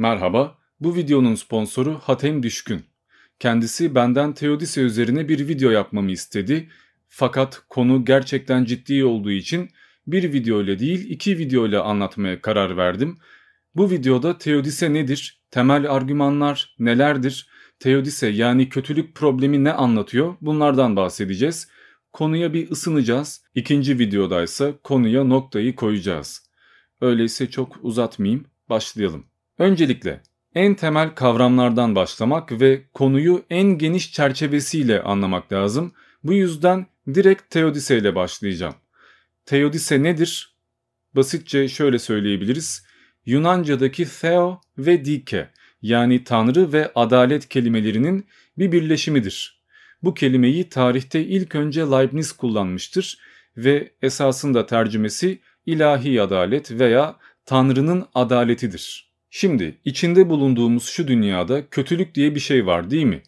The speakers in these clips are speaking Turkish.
Merhaba, bu videonun sponsoru Hatem Düşkün. Kendisi benden Teodise üzerine bir video yapmamı istedi. Fakat konu gerçekten ciddi olduğu için bir video ile değil iki video ile anlatmaya karar verdim. Bu videoda Teodise nedir, temel argümanlar nelerdir, Teodise yani kötülük problemi ne anlatıyor bunlardan bahsedeceğiz. Konuya bir ısınacağız. İkinci videoda ise konuya noktayı koyacağız. Öyleyse çok uzatmayayım, başlayalım. Öncelikle en temel kavramlardan başlamak ve konuyu en geniş çerçevesiyle anlamak lazım. Bu yüzden direkt Teodise ile başlayacağım. Teodise nedir? Basitçe şöyle söyleyebiliriz. Yunanca'daki theo ve dike yani tanrı ve adalet kelimelerinin bir birleşimidir. Bu kelimeyi tarihte ilk önce Leibniz kullanmıştır ve esasında tercümesi ilahi adalet veya tanrının adaletidir. Şimdi içinde bulunduğumuz şu dünyada kötülük diye bir şey var değil mi?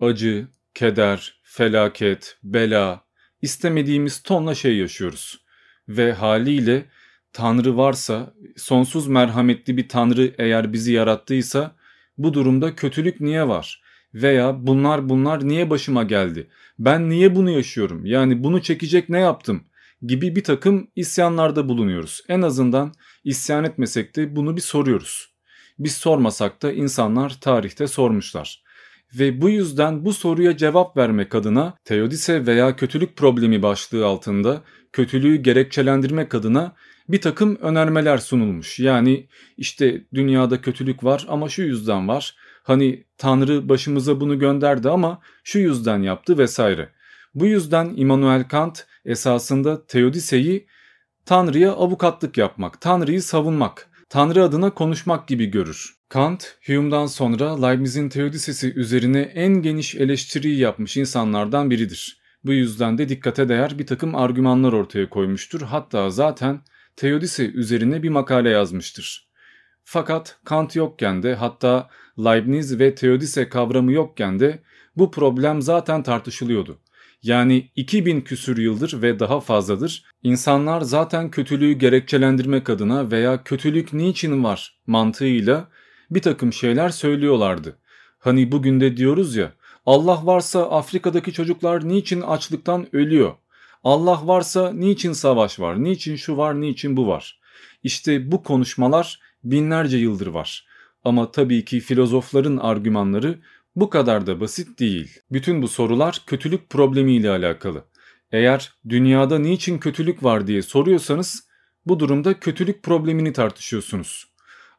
Acı, keder, felaket, bela, istemediğimiz tonla şey yaşıyoruz. Ve haliyle Tanrı varsa, sonsuz merhametli bir Tanrı eğer bizi yarattıysa bu durumda kötülük niye var? Veya bunlar bunlar niye başıma geldi? Ben niye bunu yaşıyorum? Yani bunu çekecek ne yaptım? Gibi bir takım isyanlarda bulunuyoruz. En azından isyan etmesek de bunu bir soruyoruz. Biz sormasak da insanlar tarihte sormuşlar. Ve bu yüzden bu soruya cevap vermek adına teodise veya kötülük problemi başlığı altında kötülüğü gerekçelendirmek adına bir takım önermeler sunulmuş. Yani işte dünyada kötülük var ama şu yüzden var. Hani Tanrı başımıza bunu gönderdi ama şu yüzden yaptı vesaire. Bu yüzden Immanuel Kant esasında Teodise'yi Tanrı'ya avukatlık yapmak, Tanrı'yı savunmak, Tanrı adına konuşmak gibi görür. Kant, Hume'dan sonra Leibniz'in Teodisesi üzerine en geniş eleştiriyi yapmış insanlardan biridir. Bu yüzden de dikkate değer bir takım argümanlar ortaya koymuştur. Hatta zaten Teodise üzerine bir makale yazmıştır. Fakat Kant yokken de hatta Leibniz ve Teodise kavramı yokken de bu problem zaten tartışılıyordu. Yani 2000 küsür yıldır ve daha fazladır insanlar zaten kötülüğü gerekçelendirmek adına veya kötülük niçin var mantığıyla bir takım şeyler söylüyorlardı. Hani bugün de diyoruz ya Allah varsa Afrika'daki çocuklar niçin açlıktan ölüyor? Allah varsa niçin savaş var, niçin şu var, niçin bu var? İşte bu konuşmalar binlerce yıldır var. Ama tabii ki filozofların argümanları bu kadar da basit değil. Bütün bu sorular kötülük problemiyle alakalı. Eğer dünyada niçin kötülük var diye soruyorsanız bu durumda kötülük problemini tartışıyorsunuz.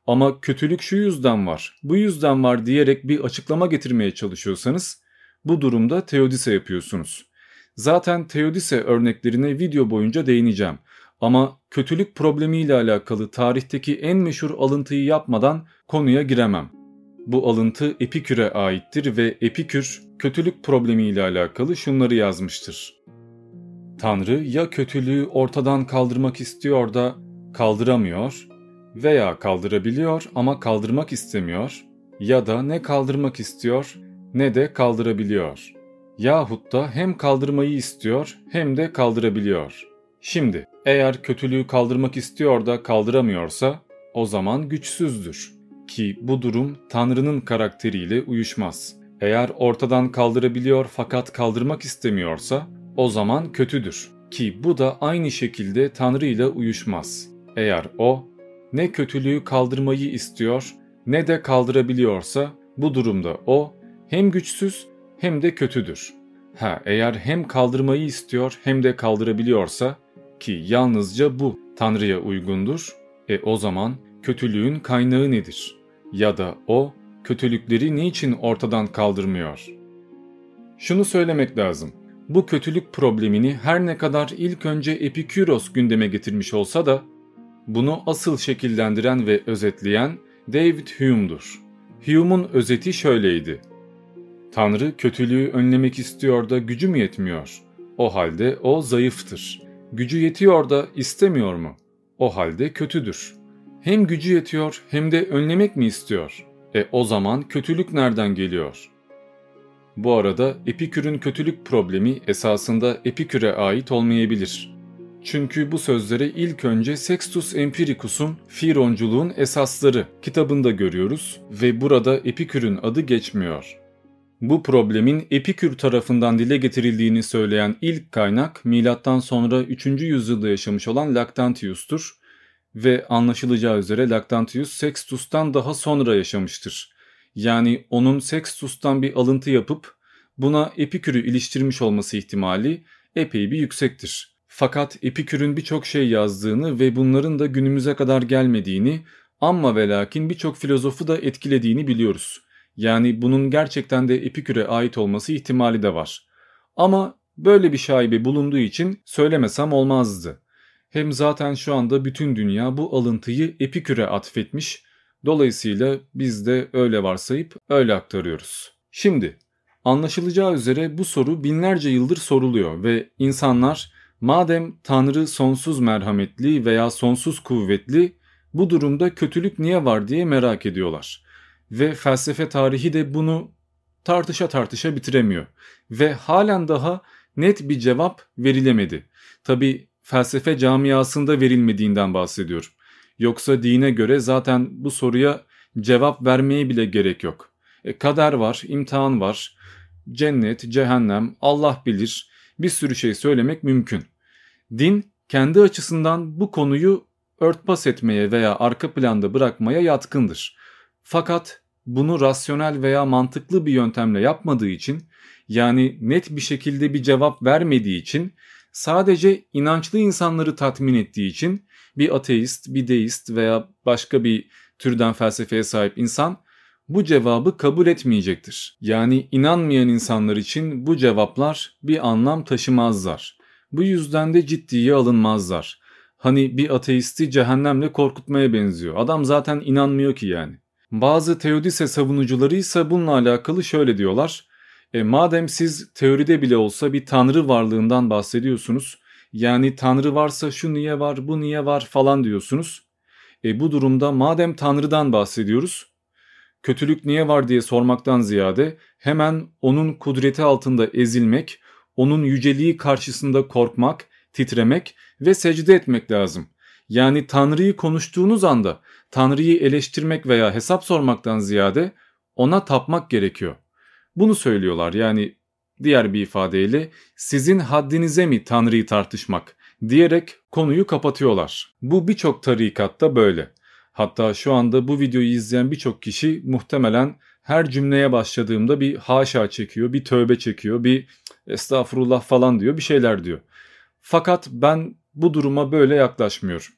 Ama kötülük şu yüzden var, bu yüzden var diyerek bir açıklama getirmeye çalışıyorsanız bu durumda teodise yapıyorsunuz. Zaten Teodise örneklerine video boyunca değineceğim. Ama kötülük problemiyle alakalı tarihteki en meşhur alıntıyı yapmadan konuya giremem. Bu alıntı Epikür'e aittir ve Epikür kötülük problemiyle alakalı şunları yazmıştır. Tanrı ya kötülüğü ortadan kaldırmak istiyor da kaldıramıyor veya kaldırabiliyor ama kaldırmak istemiyor ya da ne kaldırmak istiyor ne de kaldırabiliyor yahut da hem kaldırmayı istiyor hem de kaldırabiliyor. Şimdi eğer kötülüğü kaldırmak istiyor da kaldıramıyorsa o zaman güçsüzdür. Ki bu durum Tanrı'nın karakteriyle uyuşmaz. Eğer ortadan kaldırabiliyor fakat kaldırmak istemiyorsa o zaman kötüdür. Ki bu da aynı şekilde Tanrı ile uyuşmaz. Eğer o ne kötülüğü kaldırmayı istiyor ne de kaldırabiliyorsa bu durumda o hem güçsüz hem de kötüdür. Ha eğer hem kaldırmayı istiyor hem de kaldırabiliyorsa ki yalnızca bu Tanrı'ya uygundur, e o zaman kötülüğün kaynağı nedir? Ya da o kötülükleri niçin ortadan kaldırmıyor? Şunu söylemek lazım. Bu kötülük problemini her ne kadar ilk önce Epiküros gündeme getirmiş olsa da bunu asıl şekillendiren ve özetleyen David Hume'dur. Hume'un özeti şöyleydi. Tanrı kötülüğü önlemek istiyor da gücü mü yetmiyor? O halde o zayıftır. Gücü yetiyor da istemiyor mu? O halde kötüdür. Hem gücü yetiyor hem de önlemek mi istiyor? E o zaman kötülük nereden geliyor? Bu arada Epikür'ün kötülük problemi esasında Epikür'e ait olmayabilir. Çünkü bu sözlere ilk önce Sextus Empiricus'un Fironculuğun Esasları kitabında görüyoruz ve burada Epikür'ün adı geçmiyor. Bu problemin Epikür tarafından dile getirildiğini söyleyen ilk kaynak milattan sonra 3. yüzyılda yaşamış olan Lactantius'tur ve anlaşılacağı üzere Lactantius Sextus'tan daha sonra yaşamıştır. Yani onun Sextus'tan bir alıntı yapıp buna Epikür'ü iliştirmiş olması ihtimali epey bir yüksektir. Fakat Epikür'ün birçok şey yazdığını ve bunların da günümüze kadar gelmediğini ama ve lakin birçok filozofu da etkilediğini biliyoruz. Yani bunun gerçekten de Epikür'e ait olması ihtimali de var. Ama böyle bir şaibe bulunduğu için söylemesem olmazdı. Hem zaten şu anda bütün dünya bu alıntıyı Epikür'e atfetmiş. Dolayısıyla biz de öyle varsayıp öyle aktarıyoruz. Şimdi anlaşılacağı üzere bu soru binlerce yıldır soruluyor ve insanlar madem Tanrı sonsuz merhametli veya sonsuz kuvvetli bu durumda kötülük niye var diye merak ediyorlar. Ve felsefe tarihi de bunu tartışa tartışa bitiremiyor. Ve halen daha net bir cevap verilemedi. Tabi felsefe camiasında verilmediğinden bahsediyorum. Yoksa dine göre zaten bu soruya cevap vermeye bile gerek yok. E, kader var, imtihan var, cennet, cehennem, Allah bilir bir sürü şey söylemek mümkün. Din kendi açısından bu konuyu örtbas etmeye veya arka planda bırakmaya yatkındır. Fakat bunu rasyonel veya mantıklı bir yöntemle yapmadığı için yani net bir şekilde bir cevap vermediği için sadece inançlı insanları tatmin ettiği için bir ateist, bir deist veya başka bir türden felsefeye sahip insan bu cevabı kabul etmeyecektir. Yani inanmayan insanlar için bu cevaplar bir anlam taşımazlar. Bu yüzden de ciddiye alınmazlar. Hani bir ateisti cehennemle korkutmaya benziyor. Adam zaten inanmıyor ki yani. Bazı teodise savunucuları ise bununla alakalı şöyle diyorlar. E, madem siz teoride bile olsa bir tanrı varlığından bahsediyorsunuz. Yani tanrı varsa şu niye var bu niye var falan diyorsunuz. E, bu durumda madem tanrıdan bahsediyoruz kötülük niye var diye sormaktan ziyade hemen onun kudreti altında ezilmek, onun yüceliği karşısında korkmak, titremek ve secde etmek lazım. Yani Tanrı'yı konuştuğunuz anda Tanrı'yı eleştirmek veya hesap sormaktan ziyade ona tapmak gerekiyor. Bunu söylüyorlar yani diğer bir ifadeyle sizin haddinize mi Tanrı'yı tartışmak diyerek konuyu kapatıyorlar. Bu birçok tarikatta böyle. Hatta şu anda bu videoyu izleyen birçok kişi muhtemelen her cümleye başladığımda bir haşa çekiyor, bir tövbe çekiyor, bir estağfurullah falan diyor, bir şeyler diyor. Fakat ben bu duruma böyle yaklaşmıyorum.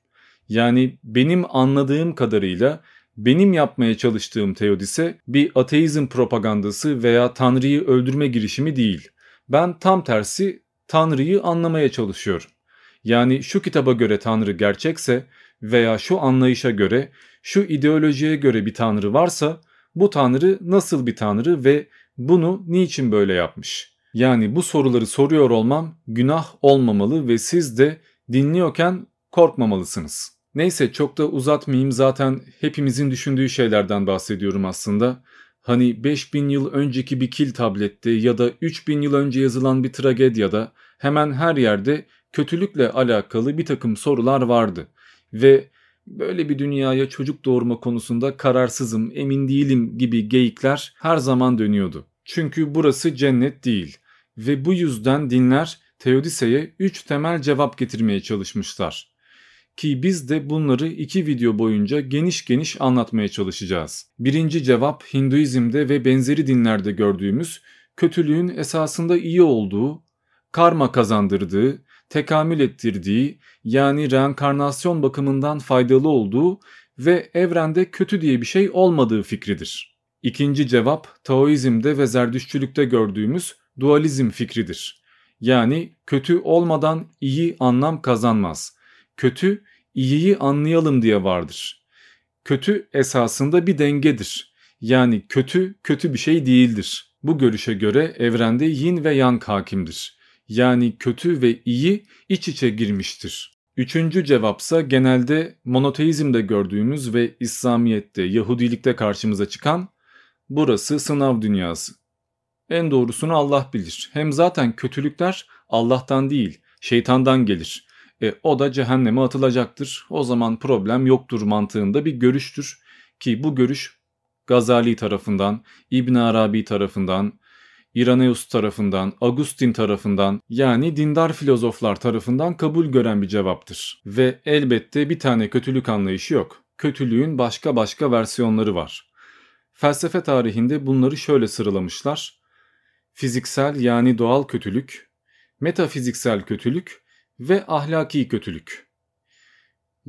Yani benim anladığım kadarıyla benim yapmaya çalıştığım teodise bir ateizm propagandası veya Tanrı'yı öldürme girişimi değil. Ben tam tersi Tanrı'yı anlamaya çalışıyorum. Yani şu kitaba göre Tanrı gerçekse veya şu anlayışa göre, şu ideolojiye göre bir tanrı varsa bu tanrı nasıl bir tanrı ve bunu niçin böyle yapmış? Yani bu soruları soruyor olmam günah olmamalı ve siz de dinliyorken korkmamalısınız. Neyse çok da uzatmayayım zaten hepimizin düşündüğü şeylerden bahsediyorum aslında. Hani 5000 yıl önceki bir kil tablette ya da 3000 yıl önce yazılan bir tragedyada hemen her yerde kötülükle alakalı bir takım sorular vardı ve böyle bir dünyaya çocuk doğurma konusunda kararsızım, emin değilim gibi geyikler her zaman dönüyordu. Çünkü burası cennet değil ve bu yüzden dinler Teodise'ye 3 temel cevap getirmeye çalışmışlar. Ki biz de bunları iki video boyunca geniş geniş anlatmaya çalışacağız. Birinci cevap Hinduizm'de ve benzeri dinlerde gördüğümüz kötülüğün esasında iyi olduğu, karma kazandırdığı tekamül ettirdiği yani reenkarnasyon bakımından faydalı olduğu ve evrende kötü diye bir şey olmadığı fikridir. İkinci cevap Taoizm'de ve Zerdüşçülükte gördüğümüz dualizm fikridir. Yani kötü olmadan iyi anlam kazanmaz. Kötü iyiyi anlayalım diye vardır. Kötü esasında bir dengedir. Yani kötü kötü bir şey değildir. Bu görüşe göre evrende yin ve yang hakimdir yani kötü ve iyi iç içe girmiştir. Üçüncü cevapsa genelde monoteizmde gördüğümüz ve İslamiyet'te, Yahudilikte karşımıza çıkan burası sınav dünyası. En doğrusunu Allah bilir. Hem zaten kötülükler Allah'tan değil, şeytandan gelir. E, o da cehenneme atılacaktır. O zaman problem yoktur mantığında bir görüştür. Ki bu görüş Gazali tarafından, İbn Arabi tarafından, İraneus tarafından, Agustin tarafından yani dindar filozoflar tarafından kabul gören bir cevaptır. Ve elbette bir tane kötülük anlayışı yok. Kötülüğün başka başka versiyonları var. Felsefe tarihinde bunları şöyle sıralamışlar. Fiziksel yani doğal kötülük, metafiziksel kötülük ve ahlaki kötülük.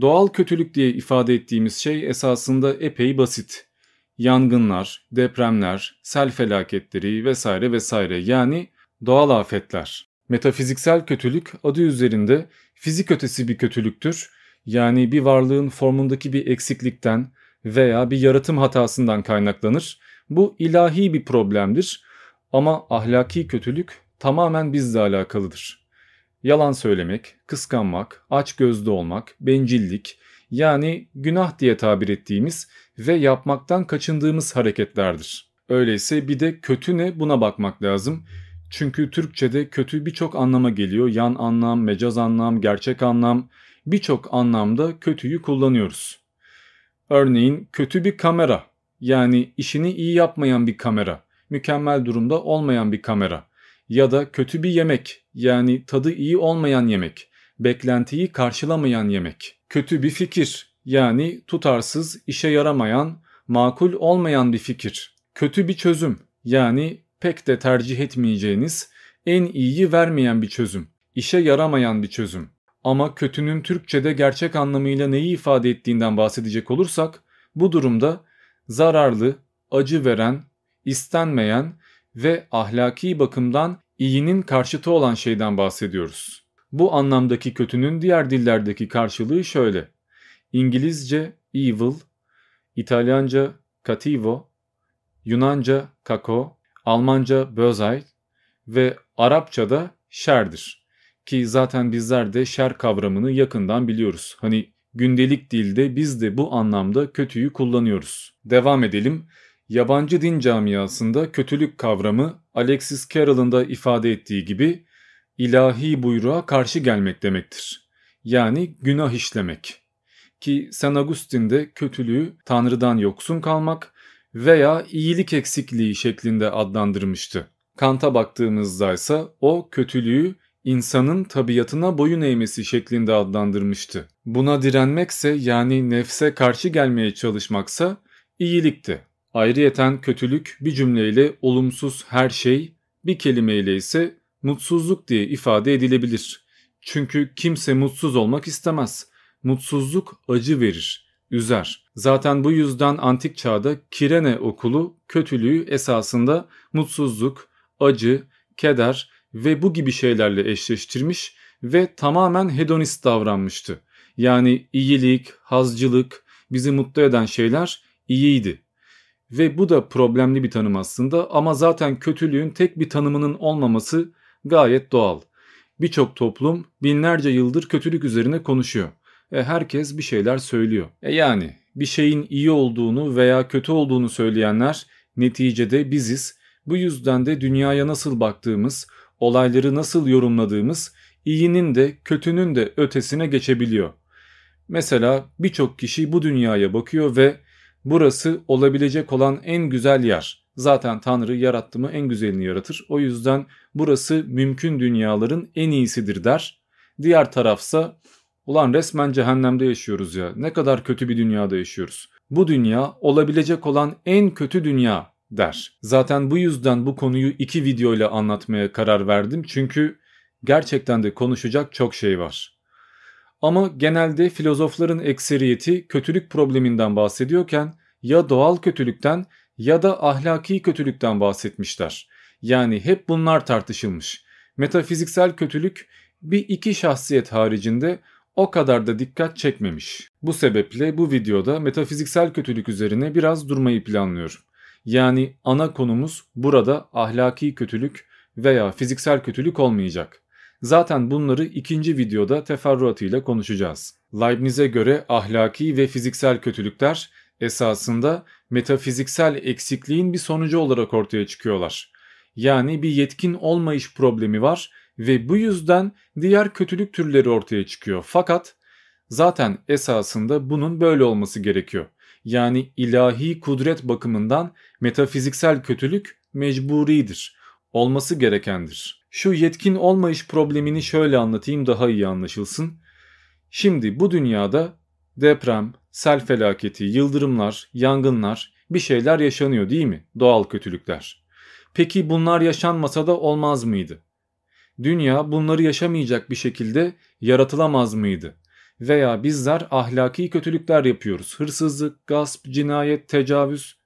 Doğal kötülük diye ifade ettiğimiz şey esasında epey basit yangınlar, depremler, sel felaketleri vesaire vesaire yani doğal afetler. Metafiziksel kötülük adı üzerinde fizik ötesi bir kötülüktür. Yani bir varlığın formundaki bir eksiklikten veya bir yaratım hatasından kaynaklanır. Bu ilahi bir problemdir ama ahlaki kötülük tamamen bizle alakalıdır. Yalan söylemek, kıskanmak, açgözlü olmak, bencillik, yani günah diye tabir ettiğimiz ve yapmaktan kaçındığımız hareketlerdir. Öyleyse bir de kötü ne buna bakmak lazım. Çünkü Türkçe'de kötü birçok anlama geliyor. Yan anlam, mecaz anlam, gerçek anlam birçok anlamda kötüyü kullanıyoruz. Örneğin kötü bir kamera yani işini iyi yapmayan bir kamera, mükemmel durumda olmayan bir kamera ya da kötü bir yemek yani tadı iyi olmayan yemek, beklentiyi karşılamayan yemek kötü bir fikir yani tutarsız, işe yaramayan, makul olmayan bir fikir. Kötü bir çözüm yani pek de tercih etmeyeceğiniz, en iyiyi vermeyen bir çözüm. işe yaramayan bir çözüm. Ama kötünün Türkçe'de gerçek anlamıyla neyi ifade ettiğinden bahsedecek olursak, bu durumda zararlı, acı veren, istenmeyen ve ahlaki bakımdan iyinin karşıtı olan şeyden bahsediyoruz. Bu anlamdaki kötünün diğer dillerdeki karşılığı şöyle. İngilizce evil, İtalyanca cattivo, Yunanca kako, Almanca bösey ve Arapçada şerdir. Ki zaten bizler de şer kavramını yakından biliyoruz. Hani gündelik dilde biz de bu anlamda kötüyü kullanıyoruz. Devam edelim. Yabancı din camiasında kötülük kavramı Alexis Carrel'ın da ifade ettiği gibi ilahi buyruğa karşı gelmek demektir. Yani günah işlemek. Ki San Agustin kötülüğü Tanrı'dan yoksun kalmak veya iyilik eksikliği şeklinde adlandırmıştı. Kant'a baktığımızda ise o kötülüğü insanın tabiatına boyun eğmesi şeklinde adlandırmıştı. Buna direnmekse yani nefse karşı gelmeye çalışmaksa iyilikti. Ayrıyeten kötülük bir cümleyle olumsuz her şey, bir kelimeyle ise mutsuzluk diye ifade edilebilir. Çünkü kimse mutsuz olmak istemez. Mutsuzluk acı verir, üzer. Zaten bu yüzden antik çağda Kirene okulu kötülüğü esasında mutsuzluk, acı, keder ve bu gibi şeylerle eşleştirmiş ve tamamen hedonist davranmıştı. Yani iyilik, hazcılık, bizi mutlu eden şeyler iyiydi. Ve bu da problemli bir tanım aslında ama zaten kötülüğün tek bir tanımının olmaması gayet doğal. Birçok toplum binlerce yıldır kötülük üzerine konuşuyor. E herkes bir şeyler söylüyor. E yani bir şeyin iyi olduğunu veya kötü olduğunu söyleyenler neticede biziz. Bu yüzden de dünyaya nasıl baktığımız, olayları nasıl yorumladığımız iyinin de kötünün de ötesine geçebiliyor. Mesela birçok kişi bu dünyaya bakıyor ve burası olabilecek olan en güzel yer. Zaten Tanrı yarattı mı en güzelini yaratır. O yüzden burası mümkün dünyaların en iyisidir der. Diğer tarafsa ulan resmen cehennemde yaşıyoruz ya ne kadar kötü bir dünyada yaşıyoruz. Bu dünya olabilecek olan en kötü dünya der. Zaten bu yüzden bu konuyu iki video ile anlatmaya karar verdim. Çünkü gerçekten de konuşacak çok şey var. Ama genelde filozofların ekseriyeti kötülük probleminden bahsediyorken ya doğal kötülükten ya da ahlaki kötülükten bahsetmişler. Yani hep bunlar tartışılmış. Metafiziksel kötülük bir iki şahsiyet haricinde o kadar da dikkat çekmemiş. Bu sebeple bu videoda metafiziksel kötülük üzerine biraz durmayı planlıyorum. Yani ana konumuz burada ahlaki kötülük veya fiziksel kötülük olmayacak. Zaten bunları ikinci videoda teferruatıyla konuşacağız. Leibniz'e göre ahlaki ve fiziksel kötülükler esasında metafiziksel eksikliğin bir sonucu olarak ortaya çıkıyorlar. Yani bir yetkin olmayış problemi var ve bu yüzden diğer kötülük türleri ortaya çıkıyor. Fakat zaten esasında bunun böyle olması gerekiyor. Yani ilahi kudret bakımından metafiziksel kötülük mecburidir. Olması gerekendir. Şu yetkin olmayış problemini şöyle anlatayım daha iyi anlaşılsın. Şimdi bu dünyada deprem, sel felaketi, yıldırımlar, yangınlar bir şeyler yaşanıyor değil mi? Doğal kötülükler. Peki bunlar yaşanmasa da olmaz mıydı? Dünya bunları yaşamayacak bir şekilde yaratılamaz mıydı? Veya bizler ahlaki kötülükler yapıyoruz. Hırsızlık, gasp, cinayet, tecavüz.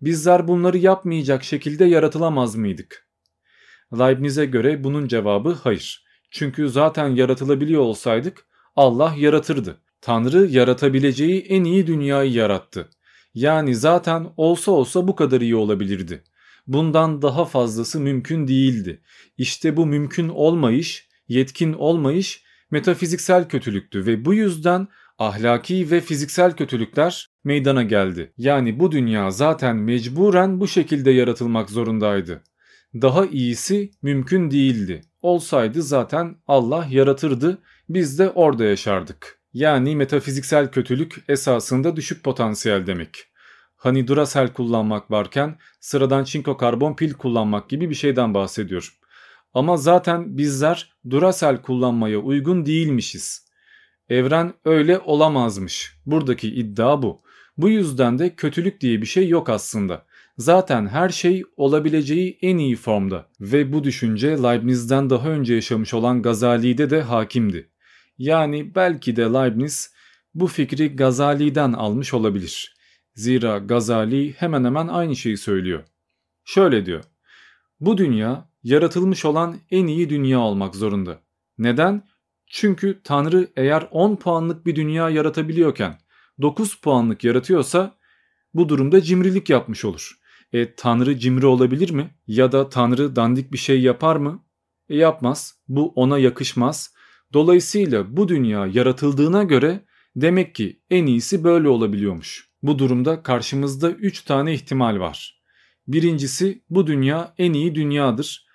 Bizler bunları yapmayacak şekilde yaratılamaz mıydık? Leibniz'e göre bunun cevabı hayır. Çünkü zaten yaratılabiliyor olsaydık Allah yaratırdı. Tanrı yaratabileceği en iyi dünyayı yarattı. Yani zaten olsa olsa bu kadar iyi olabilirdi. Bundan daha fazlası mümkün değildi. İşte bu mümkün olmayış, yetkin olmayış metafiziksel kötülüktü ve bu yüzden ahlaki ve fiziksel kötülükler meydana geldi. Yani bu dünya zaten mecburen bu şekilde yaratılmak zorundaydı. Daha iyisi mümkün değildi. Olsaydı zaten Allah yaratırdı, biz de orada yaşardık. Yani metafiziksel kötülük esasında düşük potansiyel demek. Hani Duracell kullanmak varken sıradan çinko karbon pil kullanmak gibi bir şeyden bahsediyor. Ama zaten bizler Duracell kullanmaya uygun değilmişiz. Evren öyle olamazmış. Buradaki iddia bu. Bu yüzden de kötülük diye bir şey yok aslında. Zaten her şey olabileceği en iyi formda ve bu düşünce Leibniz'den daha önce yaşamış olan Gazali'de de hakimdi. Yani belki de Leibniz bu fikri Gazali'den almış olabilir. Zira Gazali hemen hemen aynı şeyi söylüyor. Şöyle diyor. Bu dünya yaratılmış olan en iyi dünya olmak zorunda. Neden? Çünkü Tanrı eğer 10 puanlık bir dünya yaratabiliyorken 9 puanlık yaratıyorsa bu durumda cimrilik yapmış olur. E Tanrı cimri olabilir mi? Ya da Tanrı dandik bir şey yapar mı? E yapmaz. Bu ona yakışmaz. Dolayısıyla bu dünya yaratıldığına göre demek ki en iyisi böyle olabiliyormuş. Bu durumda karşımızda 3 tane ihtimal var. Birincisi bu dünya en iyi dünyadır.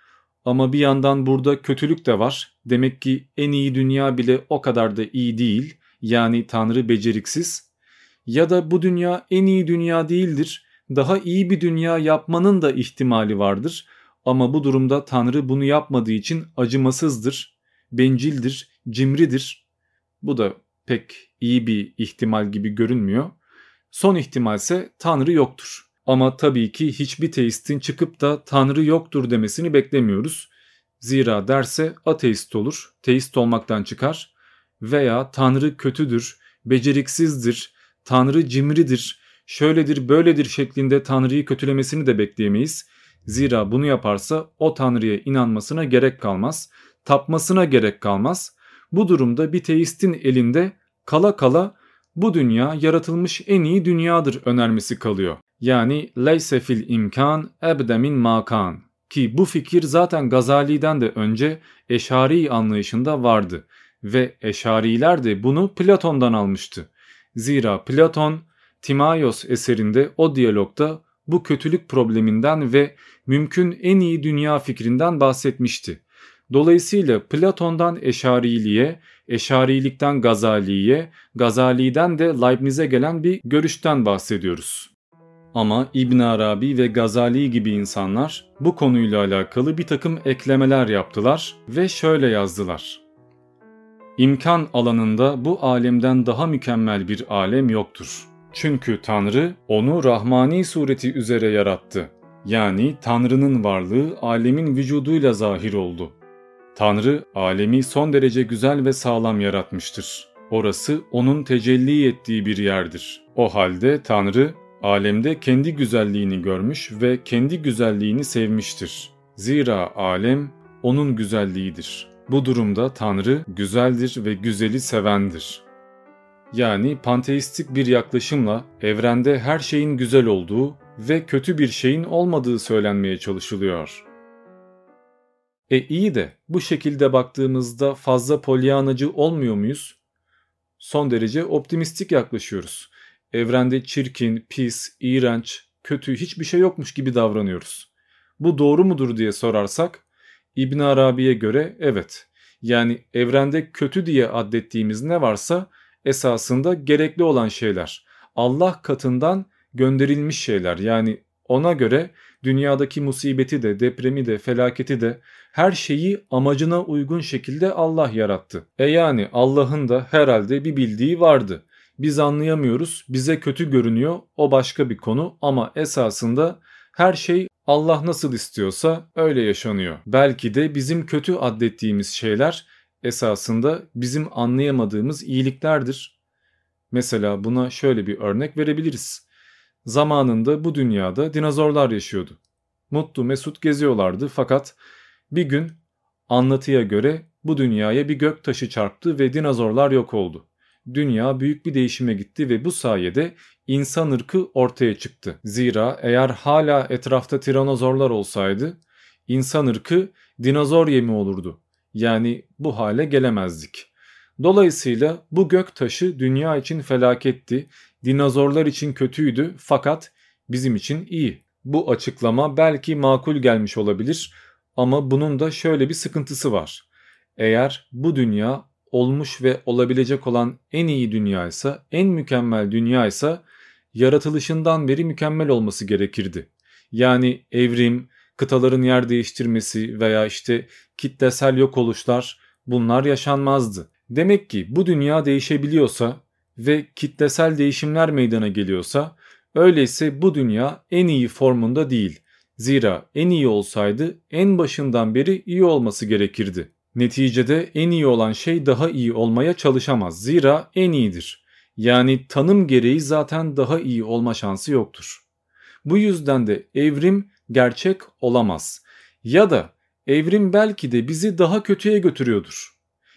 Ama bir yandan burada kötülük de var. Demek ki en iyi dünya bile o kadar da iyi değil. Yani Tanrı beceriksiz. Ya da bu dünya en iyi dünya değildir. Daha iyi bir dünya yapmanın da ihtimali vardır. Ama bu durumda Tanrı bunu yapmadığı için acımasızdır, bencildir, cimridir. Bu da pek iyi bir ihtimal gibi görünmüyor. Son ihtimalse Tanrı yoktur. Ama tabii ki hiçbir teistin çıkıp da Tanrı yoktur demesini beklemiyoruz. Zira derse ateist olur, teist olmaktan çıkar veya Tanrı kötüdür, beceriksizdir, Tanrı cimridir, şöyledir böyledir şeklinde Tanrı'yı kötülemesini de bekleyemeyiz. Zira bunu yaparsa o Tanrı'ya inanmasına gerek kalmaz, tapmasına gerek kalmaz. Bu durumda bir teistin elinde kala kala bu dünya yaratılmış en iyi dünyadır önermesi kalıyor. Yani leyse fil imkan ebdemin makan ki bu fikir zaten Gazali'den de önce Eşari anlayışında vardı ve Eşariler de bunu Platon'dan almıştı. Zira Platon Timaios eserinde o diyalogda bu kötülük probleminden ve mümkün en iyi dünya fikrinden bahsetmişti. Dolayısıyla Platon'dan Eşariliğe, Eşarilikten Gazali'ye, Gazali'den de Leibniz'e gelen bir görüşten bahsediyoruz. Ama İbn Arabi ve Gazali gibi insanlar bu konuyla alakalı bir takım eklemeler yaptılar ve şöyle yazdılar. İmkan alanında bu alemden daha mükemmel bir alem yoktur. Çünkü Tanrı onu rahmani sureti üzere yarattı. Yani Tanrı'nın varlığı alemin vücuduyla zahir oldu. Tanrı alemi son derece güzel ve sağlam yaratmıştır. Orası onun tecelli ettiği bir yerdir. O halde Tanrı alemde kendi güzelliğini görmüş ve kendi güzelliğini sevmiştir. Zira alem onun güzelliğidir. Bu durumda Tanrı güzeldir ve güzeli sevendir. Yani panteistik bir yaklaşımla evrende her şeyin güzel olduğu ve kötü bir şeyin olmadığı söylenmeye çalışılıyor. E iyi de bu şekilde baktığımızda fazla polyanacı olmuyor muyuz? Son derece optimistik yaklaşıyoruz. Evrende çirkin, pis, iğrenç, kötü hiçbir şey yokmuş gibi davranıyoruz. Bu doğru mudur diye sorarsak İbn Arabi'ye göre evet. Yani evrende kötü diye adettiğimiz ne varsa esasında gerekli olan şeyler. Allah katından gönderilmiş şeyler. Yani ona göre dünyadaki musibeti de, depremi de, felaketi de her şeyi amacına uygun şekilde Allah yarattı. E yani Allah'ın da herhalde bir bildiği vardı. Biz anlayamıyoruz, bize kötü görünüyor, o başka bir konu ama esasında her şey Allah nasıl istiyorsa öyle yaşanıyor. Belki de bizim kötü adettiğimiz şeyler esasında bizim anlayamadığımız iyiliklerdir. Mesela buna şöyle bir örnek verebiliriz. Zamanında bu dünyada dinozorlar yaşıyordu. Mutlu mesut geziyorlardı fakat bir gün anlatıya göre bu dünyaya bir gök taşı çarptı ve dinozorlar yok oldu. Dünya büyük bir değişime gitti ve bu sayede insan ırkı ortaya çıktı. Zira eğer hala etrafta tiranozorlar olsaydı insan ırkı dinozor yemi olurdu. Yani bu hale gelemezdik. Dolayısıyla bu gök taşı dünya için felaketti, dinozorlar için kötüydü fakat bizim için iyi. Bu açıklama belki makul gelmiş olabilir ama bunun da şöyle bir sıkıntısı var. Eğer bu dünya olmuş ve olabilecek olan en iyi dünyaysa, en mükemmel dünyaysa yaratılışından beri mükemmel olması gerekirdi. Yani evrim, kıtaların yer değiştirmesi veya işte kitlesel yok oluşlar bunlar yaşanmazdı. Demek ki bu dünya değişebiliyorsa ve kitlesel değişimler meydana geliyorsa öyleyse bu dünya en iyi formunda değil. Zira en iyi olsaydı en başından beri iyi olması gerekirdi. Neticede en iyi olan şey daha iyi olmaya çalışamaz. Zira en iyidir. Yani tanım gereği zaten daha iyi olma şansı yoktur. Bu yüzden de evrim gerçek olamaz. Ya da evrim belki de bizi daha kötüye götürüyordur.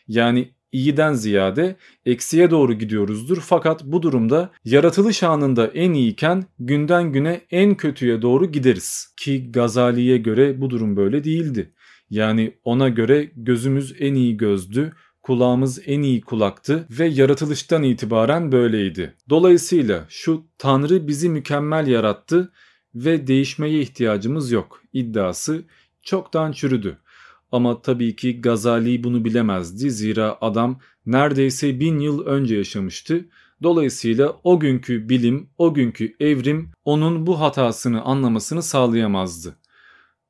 Yani iyiden ziyade eksiye doğru gidiyoruzdur fakat bu durumda yaratılış anında en iyiyken günden güne en kötüye doğru gideriz. Ki Gazali'ye göre bu durum böyle değildi. Yani ona göre gözümüz en iyi gözdü, kulağımız en iyi kulaktı ve yaratılıştan itibaren böyleydi. Dolayısıyla şu Tanrı bizi mükemmel yarattı ve değişmeye ihtiyacımız yok iddiası çoktan çürüdü. Ama tabii ki Gazali bunu bilemezdi zira adam neredeyse bin yıl önce yaşamıştı. Dolayısıyla o günkü bilim, o günkü evrim onun bu hatasını anlamasını sağlayamazdı.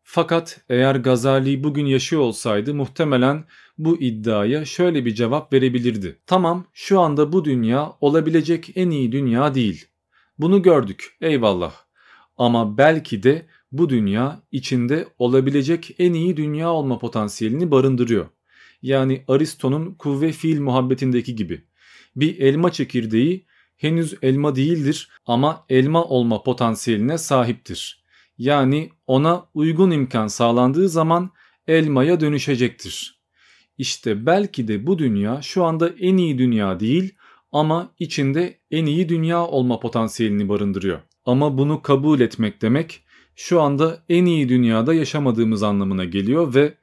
Fakat eğer Gazali bugün yaşıyor olsaydı muhtemelen bu iddiaya şöyle bir cevap verebilirdi. Tamam şu anda bu dünya olabilecek en iyi dünya değil. Bunu gördük eyvallah. Ama belki de bu dünya içinde olabilecek en iyi dünya olma potansiyelini barındırıyor. Yani Aristo'nun kuvve fiil muhabbetindeki gibi. Bir elma çekirdeği henüz elma değildir ama elma olma potansiyeline sahiptir. Yani ona uygun imkan sağlandığı zaman elmaya dönüşecektir. İşte belki de bu dünya şu anda en iyi dünya değil ama içinde en iyi dünya olma potansiyelini barındırıyor. Ama bunu kabul etmek demek şu anda en iyi dünyada yaşamadığımız anlamına geliyor ve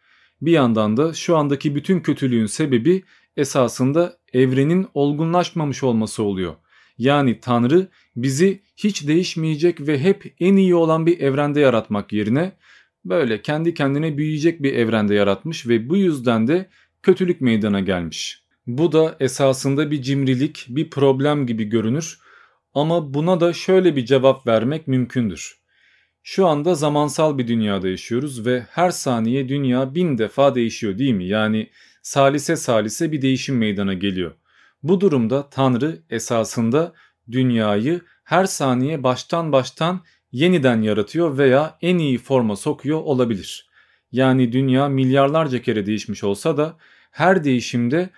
bir yandan da şu andaki bütün kötülüğün sebebi esasında evrenin olgunlaşmamış olması oluyor. Yani Tanrı bizi hiç değişmeyecek ve hep en iyi olan bir evrende yaratmak yerine böyle kendi kendine büyüyecek bir evrende yaratmış ve bu yüzden de kötülük meydana gelmiş. Bu da esasında bir cimrilik, bir problem gibi görünür ama buna da şöyle bir cevap vermek mümkündür. Şu anda zamansal bir dünyada yaşıyoruz ve her saniye dünya bin defa değişiyor değil mi? Yani salise salise bir değişim meydana geliyor. Bu durumda Tanrı esasında dünyayı her saniye baştan baştan yeniden yaratıyor veya en iyi forma sokuyor olabilir. Yani dünya milyarlarca kere değişmiş olsa da her değişimde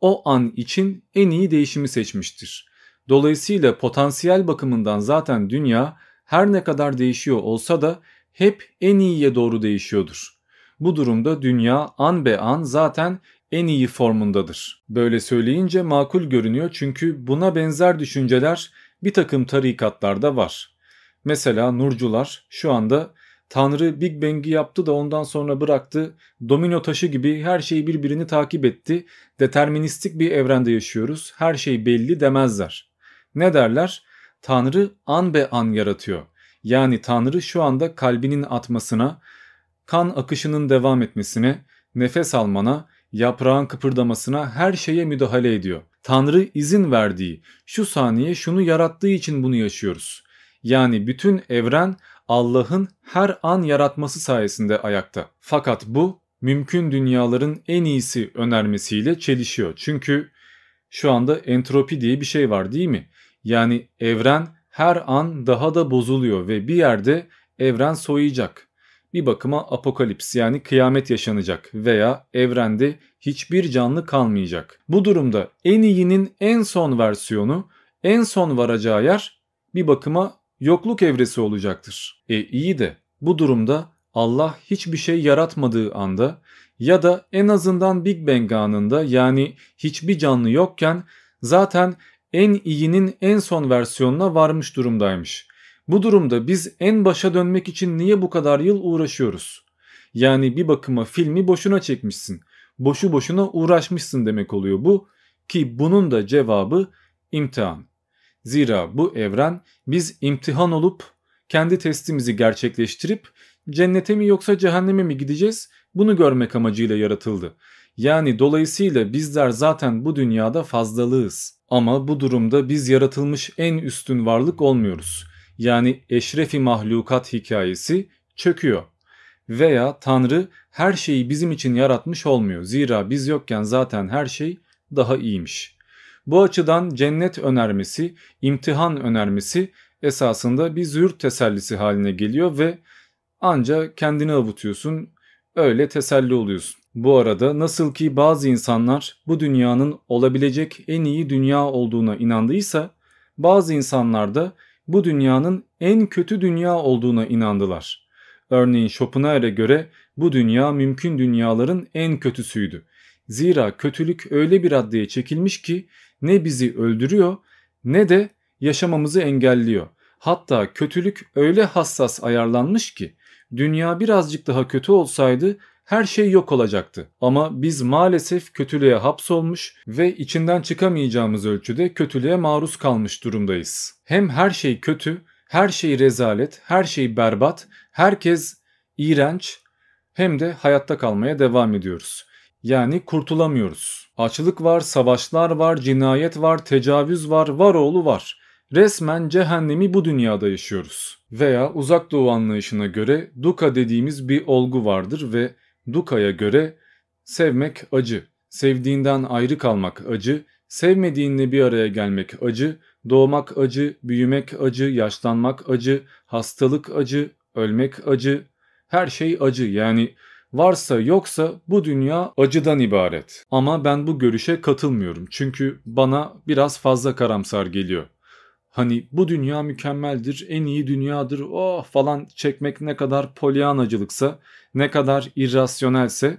o an için en iyi değişimi seçmiştir. Dolayısıyla potansiyel bakımından zaten dünya her ne kadar değişiyor olsa da hep en iyiye doğru değişiyordur. Bu durumda dünya an be an zaten en iyi formundadır. Böyle söyleyince makul görünüyor çünkü buna benzer düşünceler bir takım tarikatlarda var. Mesela Nurcular şu anda Tanrı Big Bang'i yaptı da ondan sonra bıraktı. Domino taşı gibi her şey birbirini takip etti. Deterministik bir evrende yaşıyoruz. Her şey belli demezler. Ne derler? Tanrı an be an yaratıyor. Yani Tanrı şu anda kalbinin atmasına, kan akışının devam etmesine, nefes almana, yaprağın kıpırdamasına her şeye müdahale ediyor. Tanrı izin verdiği, şu saniye şunu yarattığı için bunu yaşıyoruz. Yani bütün evren Allah'ın her an yaratması sayesinde ayakta. Fakat bu mümkün dünyaların en iyisi önermesiyle çelişiyor. Çünkü şu anda entropi diye bir şey var değil mi? Yani evren her an daha da bozuluyor ve bir yerde evren soyacak. Bir bakıma apokalips yani kıyamet yaşanacak veya evrende hiçbir canlı kalmayacak. Bu durumda en iyinin en son versiyonu, en son varacağı yer bir bakıma yokluk evresi olacaktır. E iyi de bu durumda Allah hiçbir şey yaratmadığı anda ya da en azından Big Bang anında yani hiçbir canlı yokken zaten en iyinin en son versiyonuna varmış durumdaymış. Bu durumda biz en başa dönmek için niye bu kadar yıl uğraşıyoruz? Yani bir bakıma filmi boşuna çekmişsin. Boşu boşuna uğraşmışsın demek oluyor bu ki bunun da cevabı imtihan. Zira bu evren biz imtihan olup kendi testimizi gerçekleştirip cennete mi yoksa cehenneme mi gideceğiz bunu görmek amacıyla yaratıldı. Yani dolayısıyla bizler zaten bu dünyada fazlalığız. Ama bu durumda biz yaratılmış en üstün varlık olmuyoruz. Yani eşrefi mahlukat hikayesi çöküyor. Veya Tanrı her şeyi bizim için yaratmış olmuyor. Zira biz yokken zaten her şey daha iyiymiş. Bu açıdan cennet önermesi, imtihan önermesi esasında bir züğürt tesellisi haline geliyor ve anca kendini avutuyorsun, öyle teselli oluyorsun. Bu arada nasıl ki bazı insanlar bu dünyanın olabilecek en iyi dünya olduğuna inandıysa, bazı insanlar da bu dünyanın en kötü dünya olduğuna inandılar. Örneğin Schopenhauer'e göre bu dünya mümkün dünyaların en kötüsüydü. Zira kötülük öyle bir raddeye çekilmiş ki ne bizi öldürüyor ne de yaşamamızı engelliyor. Hatta kötülük öyle hassas ayarlanmış ki dünya birazcık daha kötü olsaydı her şey yok olacaktı. Ama biz maalesef kötülüğe hapsolmuş ve içinden çıkamayacağımız ölçüde kötülüğe maruz kalmış durumdayız. Hem her şey kötü, her şey rezalet, her şey berbat, herkes iğrenç hem de hayatta kalmaya devam ediyoruz. Yani kurtulamıyoruz. Açlık var, savaşlar var, cinayet var, tecavüz var, var oğlu var. Resmen cehennemi bu dünyada yaşıyoruz. Veya uzak doğu anlayışına göre duka dediğimiz bir olgu vardır ve dukaya göre sevmek acı, sevdiğinden ayrı kalmak acı, sevmediğinle bir araya gelmek acı, doğmak acı, büyümek acı, yaşlanmak acı, hastalık acı, ölmek acı, her şey acı yani varsa yoksa bu dünya acıdan ibaret. Ama ben bu görüşe katılmıyorum çünkü bana biraz fazla karamsar geliyor. Hani bu dünya mükemmeldir, en iyi dünyadır, oh falan çekmek ne kadar polyanacılıksa, ne kadar irrasyonelse,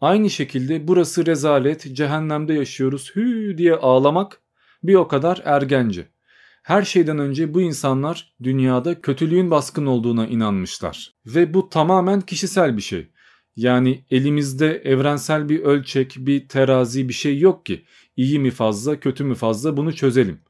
aynı şekilde burası rezalet, cehennemde yaşıyoruz hü diye ağlamak bir o kadar ergence. Her şeyden önce bu insanlar dünyada kötülüğün baskın olduğuna inanmışlar. Ve bu tamamen kişisel bir şey. Yani elimizde evrensel bir ölçek, bir terazi bir şey yok ki. İyi mi fazla, kötü mü fazla bunu çözelim.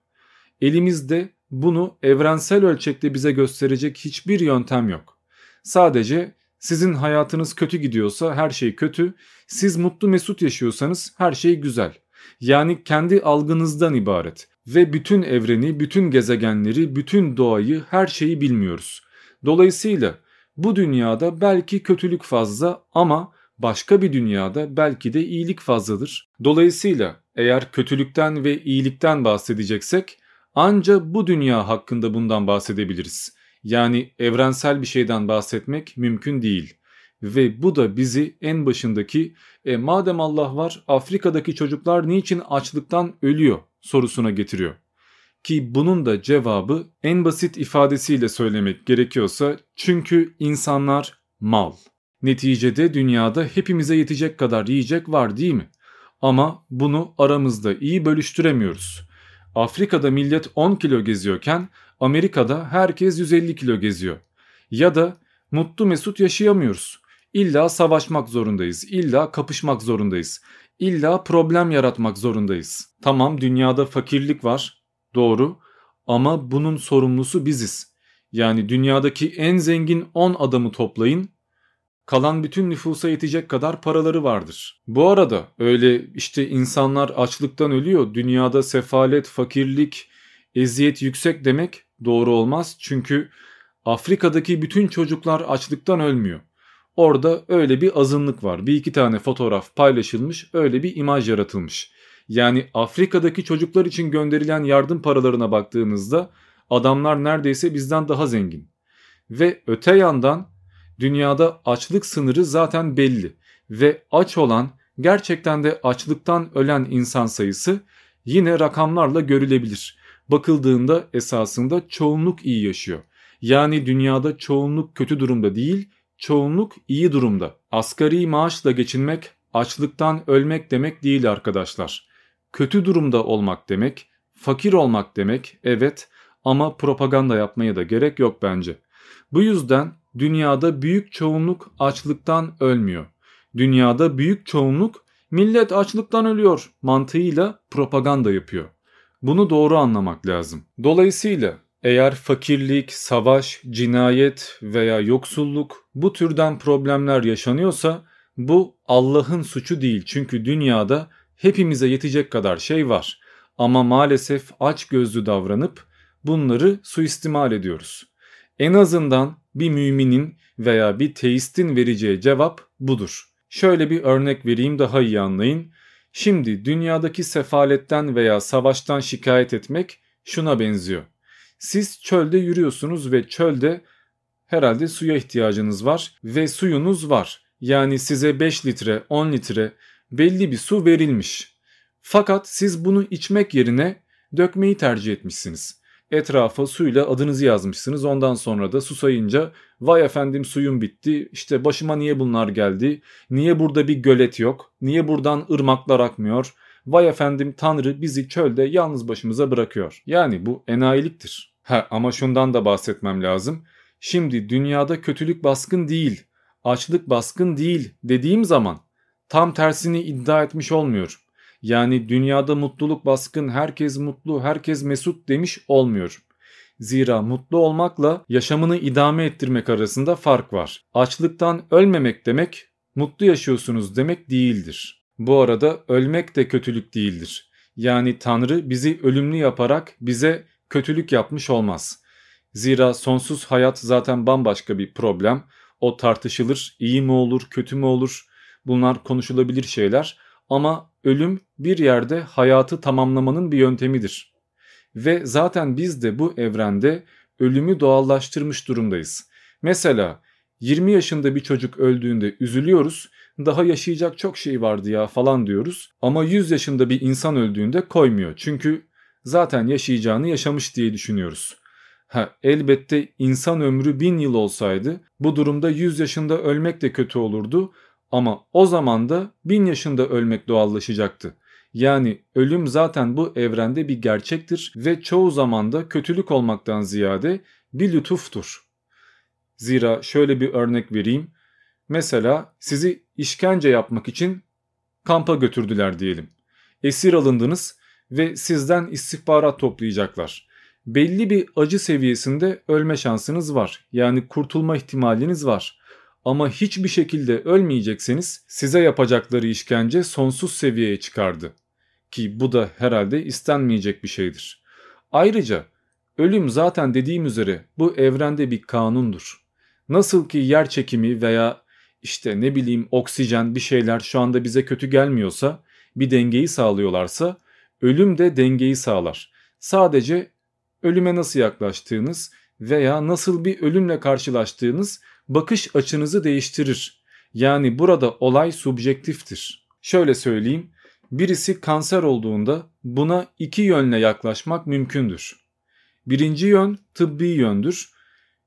Elimizde bunu evrensel ölçekte bize gösterecek hiçbir yöntem yok. Sadece sizin hayatınız kötü gidiyorsa her şey kötü, siz mutlu mesut yaşıyorsanız her şey güzel. Yani kendi algınızdan ibaret ve bütün evreni, bütün gezegenleri, bütün doğayı, her şeyi bilmiyoruz. Dolayısıyla bu dünyada belki kötülük fazla ama başka bir dünyada belki de iyilik fazladır. Dolayısıyla eğer kötülükten ve iyilikten bahsedeceksek Anca bu dünya hakkında bundan bahsedebiliriz. Yani evrensel bir şeyden bahsetmek mümkün değil. Ve bu da bizi en başındaki e, madem Allah var Afrika'daki çocuklar niçin açlıktan ölüyor sorusuna getiriyor. Ki bunun da cevabı en basit ifadesiyle söylemek gerekiyorsa çünkü insanlar mal. Neticede dünyada hepimize yetecek kadar yiyecek var değil mi? Ama bunu aramızda iyi bölüştüremiyoruz. Afrika'da millet 10 kilo geziyorken Amerika'da herkes 150 kilo geziyor. Ya da mutlu mesut yaşayamıyoruz. İlla savaşmak zorundayız. İlla kapışmak zorundayız. İlla problem yaratmak zorundayız. Tamam dünyada fakirlik var. Doğru. Ama bunun sorumlusu biziz. Yani dünyadaki en zengin 10 adamı toplayın. Kalan bütün nüfusa yetecek kadar paraları vardır. Bu arada öyle işte insanlar açlıktan ölüyor, dünyada sefalet, fakirlik, eziyet yüksek demek doğru olmaz. Çünkü Afrika'daki bütün çocuklar açlıktan ölmüyor. Orada öyle bir azınlık var. Bir iki tane fotoğraf paylaşılmış, öyle bir imaj yaratılmış. Yani Afrika'daki çocuklar için gönderilen yardım paralarına baktığınızda adamlar neredeyse bizden daha zengin. Ve öte yandan dünyada açlık sınırı zaten belli ve aç olan gerçekten de açlıktan ölen insan sayısı yine rakamlarla görülebilir. Bakıldığında esasında çoğunluk iyi yaşıyor. Yani dünyada çoğunluk kötü durumda değil, çoğunluk iyi durumda. Asgari maaşla geçinmek açlıktan ölmek demek değil arkadaşlar. Kötü durumda olmak demek, fakir olmak demek evet ama propaganda yapmaya da gerek yok bence. Bu yüzden dünyada büyük çoğunluk açlıktan ölmüyor. Dünyada büyük çoğunluk millet açlıktan ölüyor mantığıyla propaganda yapıyor. Bunu doğru anlamak lazım. Dolayısıyla eğer fakirlik, savaş, cinayet veya yoksulluk bu türden problemler yaşanıyorsa bu Allah'ın suçu değil. Çünkü dünyada hepimize yetecek kadar şey var. Ama maalesef aç gözlü davranıp bunları suistimal ediyoruz. En azından bir müminin veya bir teistin vereceği cevap budur. Şöyle bir örnek vereyim daha iyi anlayın. Şimdi dünyadaki sefaletten veya savaştan şikayet etmek şuna benziyor. Siz çölde yürüyorsunuz ve çölde herhalde suya ihtiyacınız var ve suyunuz var. Yani size 5 litre, 10 litre belli bir su verilmiş. Fakat siz bunu içmek yerine dökmeyi tercih etmişsiniz. Etrafa suyla adınızı yazmışsınız. Ondan sonra da susayınca vay efendim suyum bitti. İşte başıma niye bunlar geldi? Niye burada bir gölet yok? Niye buradan ırmaklar akmıyor? Vay efendim Tanrı bizi çölde yalnız başımıza bırakıyor. Yani bu enayiliktir. Ha ama şundan da bahsetmem lazım. Şimdi dünyada kötülük baskın değil, açlık baskın değil dediğim zaman tam tersini iddia etmiş olmuyor. Yani dünyada mutluluk baskın, herkes mutlu, herkes mesut demiş olmuyor. Zira mutlu olmakla yaşamını idame ettirmek arasında fark var. Açlıktan ölmemek demek mutlu yaşıyorsunuz demek değildir. Bu arada ölmek de kötülük değildir. Yani Tanrı bizi ölümlü yaparak bize kötülük yapmış olmaz. Zira sonsuz hayat zaten bambaşka bir problem. O tartışılır, iyi mi olur, kötü mü olur? Bunlar konuşulabilir şeyler ama ölüm bir yerde hayatı tamamlamanın bir yöntemidir. Ve zaten biz de bu evrende ölümü doğallaştırmış durumdayız. Mesela 20 yaşında bir çocuk öldüğünde üzülüyoruz. Daha yaşayacak çok şey vardı ya falan diyoruz. Ama 100 yaşında bir insan öldüğünde koymuyor. Çünkü zaten yaşayacağını yaşamış diye düşünüyoruz. Ha, elbette insan ömrü 1000 yıl olsaydı bu durumda 100 yaşında ölmek de kötü olurdu ama o zaman da 1000 yaşında ölmek doğallaşacaktı. Yani ölüm zaten bu evrende bir gerçektir ve çoğu zamanda kötülük olmaktan ziyade bir lütuftur. Zira şöyle bir örnek vereyim. Mesela sizi işkence yapmak için kampa götürdüler diyelim. Esir alındınız ve sizden istihbarat toplayacaklar. Belli bir acı seviyesinde ölme şansınız var. Yani kurtulma ihtimaliniz var. Ama hiçbir şekilde ölmeyecekseniz size yapacakları işkence sonsuz seviyeye çıkardı. Ki bu da herhalde istenmeyecek bir şeydir. Ayrıca ölüm zaten dediğim üzere bu evrende bir kanundur. Nasıl ki yer çekimi veya işte ne bileyim oksijen bir şeyler şu anda bize kötü gelmiyorsa bir dengeyi sağlıyorlarsa ölüm de dengeyi sağlar. Sadece ölüme nasıl yaklaştığınız veya nasıl bir ölümle karşılaştığınız bakış açınızı değiştirir. Yani burada olay subjektiftir. Şöyle söyleyeyim, birisi kanser olduğunda buna iki yönle yaklaşmak mümkündür. Birinci yön tıbbi yöndür.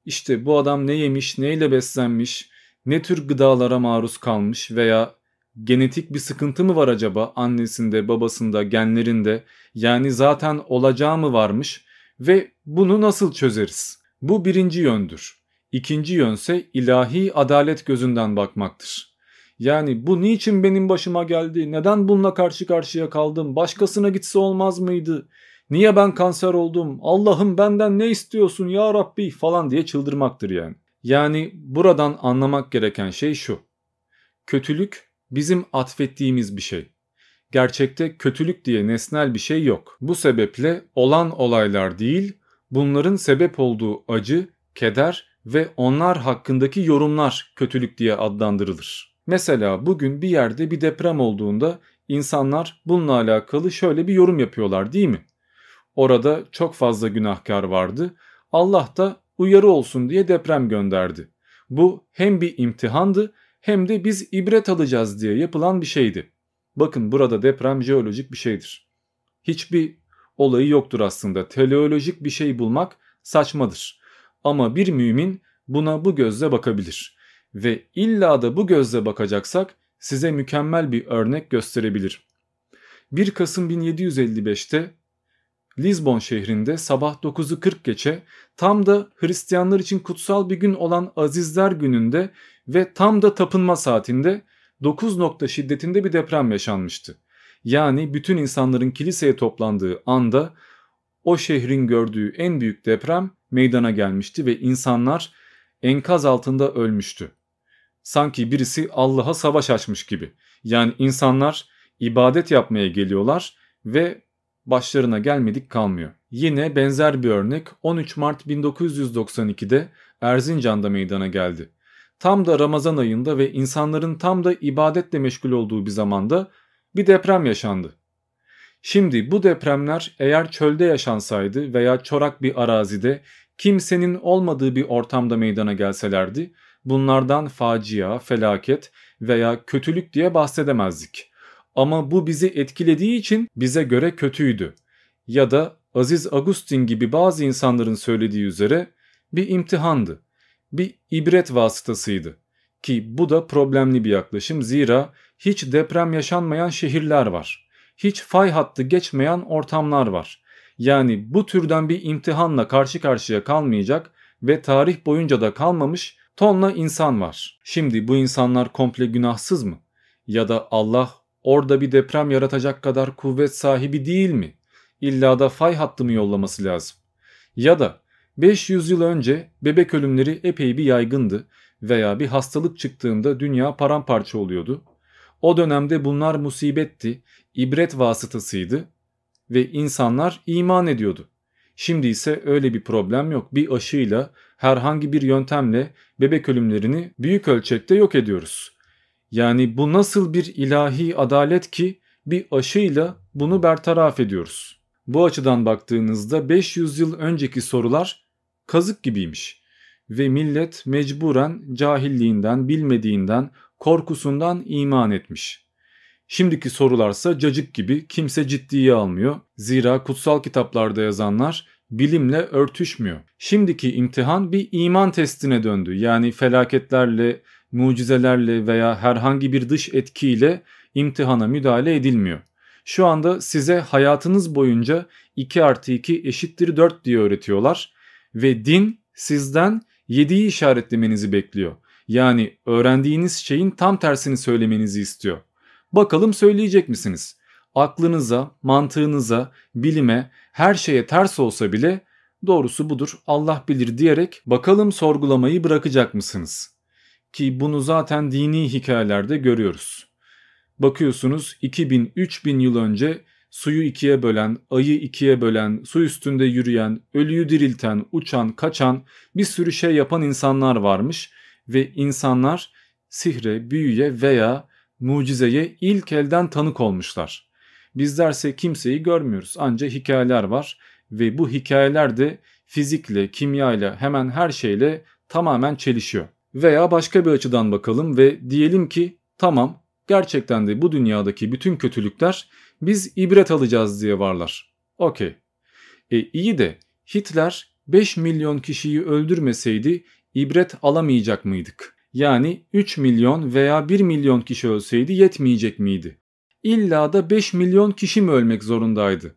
İşte bu adam ne yemiş, neyle beslenmiş, ne tür gıdalara maruz kalmış veya genetik bir sıkıntı mı var acaba annesinde, babasında, genlerinde yani zaten olacağı mı varmış ve bunu nasıl çözeriz? Bu birinci yöndür. İkinci yönse ilahi adalet gözünden bakmaktır. Yani bu niçin benim başıma geldi? Neden bununla karşı karşıya kaldım? Başkasına gitse olmaz mıydı? Niye ben kanser oldum? Allah'ım benden ne istiyorsun ya Rabbi falan diye çıldırmaktır yani. Yani buradan anlamak gereken şey şu. Kötülük bizim atfettiğimiz bir şey. Gerçekte kötülük diye nesnel bir şey yok. Bu sebeple olan olaylar değil, bunların sebep olduğu acı, keder ve onlar hakkındaki yorumlar kötülük diye adlandırılır. Mesela bugün bir yerde bir deprem olduğunda insanlar bununla alakalı şöyle bir yorum yapıyorlar değil mi? Orada çok fazla günahkar vardı. Allah da uyarı olsun diye deprem gönderdi. Bu hem bir imtihandı hem de biz ibret alacağız diye yapılan bir şeydi. Bakın burada deprem jeolojik bir şeydir. Hiçbir olayı yoktur aslında. Teleolojik bir şey bulmak saçmadır. Ama bir mümin buna bu gözle bakabilir. Ve illa da bu gözle bakacaksak size mükemmel bir örnek gösterebilirim. 1 Kasım 1755'te Lisbon şehrinde sabah 9'u 40 geçe tam da Hristiyanlar için kutsal bir gün olan Azizler gününde ve tam da tapınma saatinde 9 nokta şiddetinde bir deprem yaşanmıştı. Yani bütün insanların kiliseye toplandığı anda o şehrin gördüğü en büyük deprem meydana gelmişti ve insanlar enkaz altında ölmüştü. Sanki birisi Allah'a savaş açmış gibi. Yani insanlar ibadet yapmaya geliyorlar ve başlarına gelmedik kalmıyor. Yine benzer bir örnek 13 Mart 1992'de Erzincan'da meydana geldi. Tam da Ramazan ayında ve insanların tam da ibadetle meşgul olduğu bir zamanda bir deprem yaşandı. Şimdi bu depremler eğer çölde yaşansaydı veya çorak bir arazide kimsenin olmadığı bir ortamda meydana gelselerdi bunlardan facia, felaket veya kötülük diye bahsedemezdik. Ama bu bizi etkilediği için bize göre kötüydü. Ya da Aziz Agustin gibi bazı insanların söylediği üzere bir imtihandı. Bir ibret vasıtasıydı. Ki bu da problemli bir yaklaşım zira hiç deprem yaşanmayan şehirler var. Hiç fay hattı geçmeyen ortamlar var. Yani bu türden bir imtihanla karşı karşıya kalmayacak ve tarih boyunca da kalmamış tonla insan var. Şimdi bu insanlar komple günahsız mı? Ya da Allah orada bir deprem yaratacak kadar kuvvet sahibi değil mi? İlla da fay hattı mı yollaması lazım? Ya da 500 yıl önce bebek ölümleri epey bir yaygındı veya bir hastalık çıktığında dünya paramparça oluyordu. O dönemde bunlar musibetti, ibret vasıtasıydı ve insanlar iman ediyordu. Şimdi ise öyle bir problem yok. Bir aşıyla herhangi bir yöntemle bebek ölümlerini büyük ölçekte yok ediyoruz. Yani bu nasıl bir ilahi adalet ki bir aşıyla bunu bertaraf ediyoruz. Bu açıdan baktığınızda 500 yıl önceki sorular kazık gibiymiş ve millet mecburen cahilliğinden, bilmediğinden, korkusundan iman etmiş. Şimdiki sorularsa cacık gibi kimse ciddiye almıyor. Zira kutsal kitaplarda yazanlar bilimle örtüşmüyor. Şimdiki imtihan bir iman testine döndü. Yani felaketlerle, mucizelerle veya herhangi bir dış etkiyle imtihana müdahale edilmiyor. Şu anda size hayatınız boyunca 2 artı 2 eşittir 4 diye öğretiyorlar ve din sizden 7'yi işaretlemenizi bekliyor. Yani öğrendiğiniz şeyin tam tersini söylemenizi istiyor. Bakalım söyleyecek misiniz? Aklınıza, mantığınıza, bilime, her şeye ters olsa bile doğrusu budur Allah bilir diyerek bakalım sorgulamayı bırakacak mısınız? Ki bunu zaten dini hikayelerde görüyoruz. Bakıyorsunuz 2000-3000 yıl önce suyu ikiye bölen, ayı ikiye bölen, su üstünde yürüyen, ölüyü dirilten, uçan, kaçan bir sürü şey yapan insanlar varmış ve insanlar sihre, büyüye veya mucizeye ilk elden tanık olmuşlar. Bizlerse kimseyi görmüyoruz ancak hikayeler var ve bu hikayeler de fizikle, kimyayla hemen her şeyle tamamen çelişiyor. Veya başka bir açıdan bakalım ve diyelim ki tamam gerçekten de bu dünyadaki bütün kötülükler biz ibret alacağız diye varlar. Okey. E iyi de Hitler 5 milyon kişiyi öldürmeseydi ibret alamayacak mıydık? Yani 3 milyon veya 1 milyon kişi ölseydi yetmeyecek miydi? İlla da 5 milyon kişi mi ölmek zorundaydı?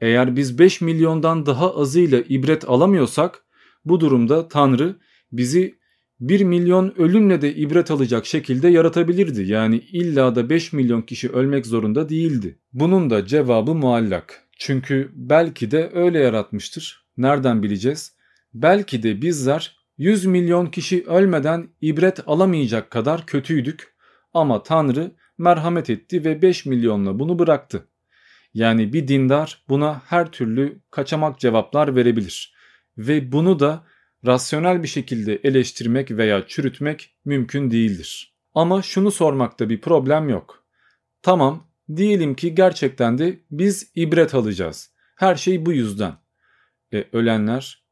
Eğer biz 5 milyondan daha azıyla ibret alamıyorsak bu durumda Tanrı bizi 1 milyon ölümle de ibret alacak şekilde yaratabilirdi. Yani illa da 5 milyon kişi ölmek zorunda değildi. Bunun da cevabı muallak. Çünkü belki de öyle yaratmıştır. Nereden bileceğiz? Belki de bizler 100 milyon kişi ölmeden ibret alamayacak kadar kötüydük ama Tanrı merhamet etti ve 5 milyonla bunu bıraktı. Yani bir dindar buna her türlü kaçamak cevaplar verebilir ve bunu da rasyonel bir şekilde eleştirmek veya çürütmek mümkün değildir. Ama şunu sormakta bir problem yok. Tamam, diyelim ki gerçekten de biz ibret alacağız. Her şey bu yüzden. E, ölenler,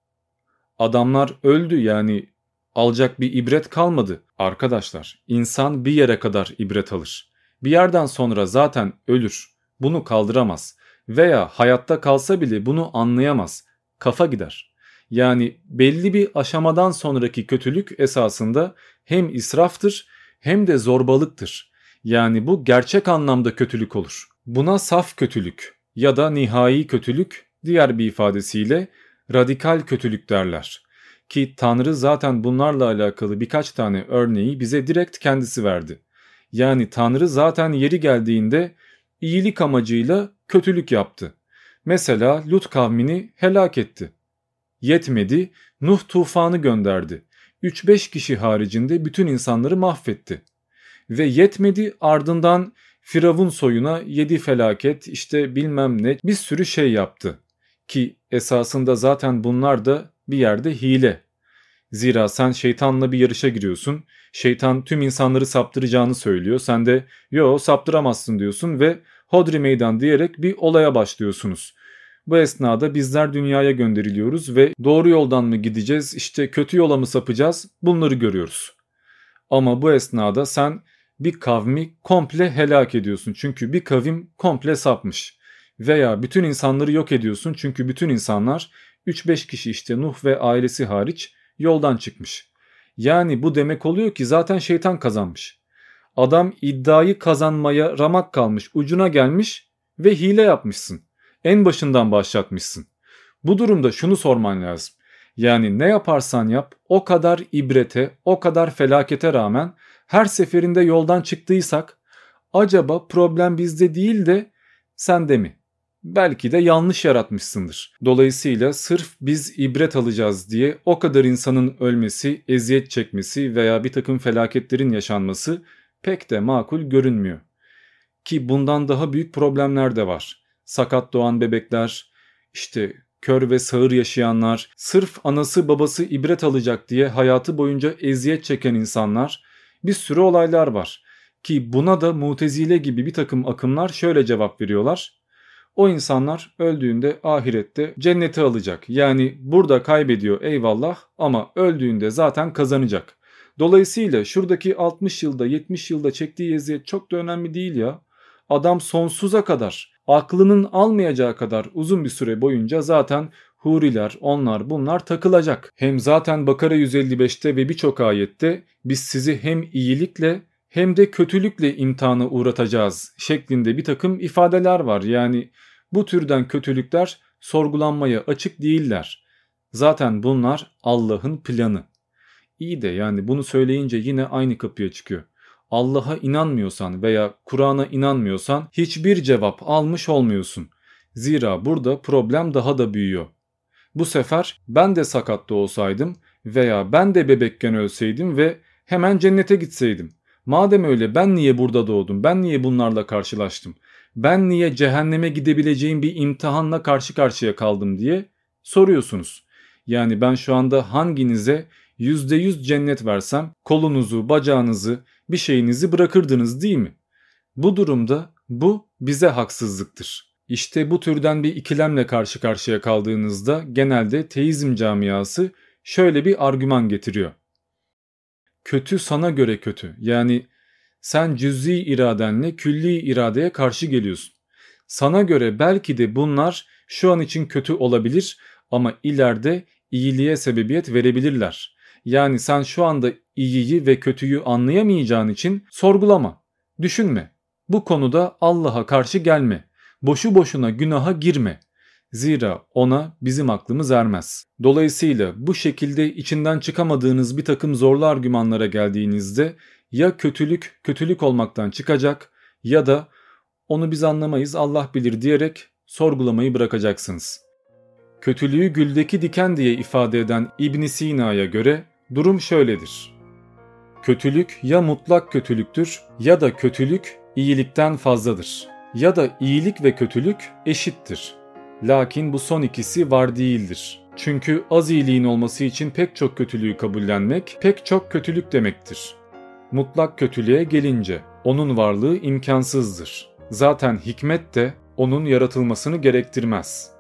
adamlar öldü yani alacak bir ibret kalmadı. Arkadaşlar, insan bir yere kadar ibret alır. Bir yerden sonra zaten ölür. Bunu kaldıramaz. Veya hayatta kalsa bile bunu anlayamaz. Kafa gider. Yani belli bir aşamadan sonraki kötülük esasında hem israftır hem de zorbalıktır. Yani bu gerçek anlamda kötülük olur. Buna saf kötülük ya da nihai kötülük diğer bir ifadesiyle radikal kötülük derler. Ki Tanrı zaten bunlarla alakalı birkaç tane örneği bize direkt kendisi verdi. Yani Tanrı zaten yeri geldiğinde iyilik amacıyla kötülük yaptı. Mesela Lut kavmini helak etti. Yetmedi, Nuh tufanı gönderdi. 3-5 kişi haricinde bütün insanları mahvetti. Ve yetmedi ardından Firavun soyuna yedi felaket işte bilmem ne bir sürü şey yaptı. Ki esasında zaten bunlar da bir yerde hile. Zira sen şeytanla bir yarışa giriyorsun. Şeytan tüm insanları saptıracağını söylüyor. Sen de yo saptıramazsın diyorsun ve hodri meydan diyerek bir olaya başlıyorsunuz. Bu esnada bizler dünyaya gönderiliyoruz ve doğru yoldan mı gideceğiz işte kötü yola mı sapacağız bunları görüyoruz. Ama bu esnada sen bir kavmi komple helak ediyorsun çünkü bir kavim komple sapmış. Veya bütün insanları yok ediyorsun çünkü bütün insanlar 3-5 kişi işte Nuh ve ailesi hariç yoldan çıkmış. Yani bu demek oluyor ki zaten şeytan kazanmış. Adam iddiayı kazanmaya ramak kalmış, ucuna gelmiş ve hile yapmışsın. En başından başlatmışsın. Bu durumda şunu sorman lazım. Yani ne yaparsan yap o kadar ibrete, o kadar felakete rağmen her seferinde yoldan çıktıysak acaba problem bizde değil de sende mi? Belki de yanlış yaratmışsındır. Dolayısıyla sırf biz ibret alacağız diye o kadar insanın ölmesi, eziyet çekmesi veya bir takım felaketlerin yaşanması pek de makul görünmüyor. Ki bundan daha büyük problemler de var. Sakat doğan bebekler, işte kör ve sağır yaşayanlar, sırf anası babası ibret alacak diye hayatı boyunca eziyet çeken insanlar, bir sürü olaylar var. Ki buna da mutezile gibi bir takım akımlar şöyle cevap veriyorlar. O insanlar öldüğünde ahirette cenneti alacak. Yani burada kaybediyor eyvallah ama öldüğünde zaten kazanacak. Dolayısıyla şuradaki 60 yılda 70 yılda çektiği eziyet çok da önemli değil ya. Adam sonsuza kadar aklının almayacağı kadar uzun bir süre boyunca zaten huriler onlar bunlar takılacak. Hem zaten Bakara 155'te ve birçok ayette biz sizi hem iyilikle hem de kötülükle imtihana uğratacağız şeklinde bir takım ifadeler var. Yani bu türden kötülükler sorgulanmaya açık değiller. Zaten bunlar Allah'ın planı. İyi de yani bunu söyleyince yine aynı kapıya çıkıyor. Allah'a inanmıyorsan veya Kur'an'a inanmıyorsan hiçbir cevap almış olmuyorsun. Zira burada problem daha da büyüyor. Bu sefer ben de sakatta olsaydım veya ben de bebekken ölseydim ve hemen cennete gitseydim. Madem öyle ben niye burada doğdum? Ben niye bunlarla karşılaştım? Ben niye cehenneme gidebileceğim bir imtihanla karşı karşıya kaldım diye soruyorsunuz. Yani ben şu anda hanginize %100 cennet versem kolunuzu, bacağınızı, bir şeyinizi bırakırdınız değil mi? Bu durumda bu bize haksızlıktır. İşte bu türden bir ikilemle karşı karşıya kaldığınızda genelde teizm camiası şöyle bir argüman getiriyor. Kötü sana göre kötü. Yani sen cüz'i iradenle külli iradeye karşı geliyorsun. Sana göre belki de bunlar şu an için kötü olabilir ama ileride iyiliğe sebebiyet verebilirler. Yani sen şu anda iyiyi ve kötüyü anlayamayacağın için sorgulama, düşünme. Bu konuda Allah'a karşı gelme. Boşu boşuna günaha girme. Zira ona bizim aklımız ermez. Dolayısıyla bu şekilde içinden çıkamadığınız bir takım zorlu argümanlara geldiğinizde ya kötülük kötülük olmaktan çıkacak ya da onu biz anlamayız Allah bilir diyerek sorgulamayı bırakacaksınız. Kötülüğü güldeki diken diye ifade eden İbn Sina'ya göre Durum şöyledir. Kötülük ya mutlak kötülüktür ya da kötülük iyilikten fazladır. Ya da iyilik ve kötülük eşittir. Lakin bu son ikisi var değildir. Çünkü az iyiliğin olması için pek çok kötülüğü kabullenmek pek çok kötülük demektir. Mutlak kötülüğe gelince onun varlığı imkansızdır. Zaten hikmet de onun yaratılmasını gerektirmez.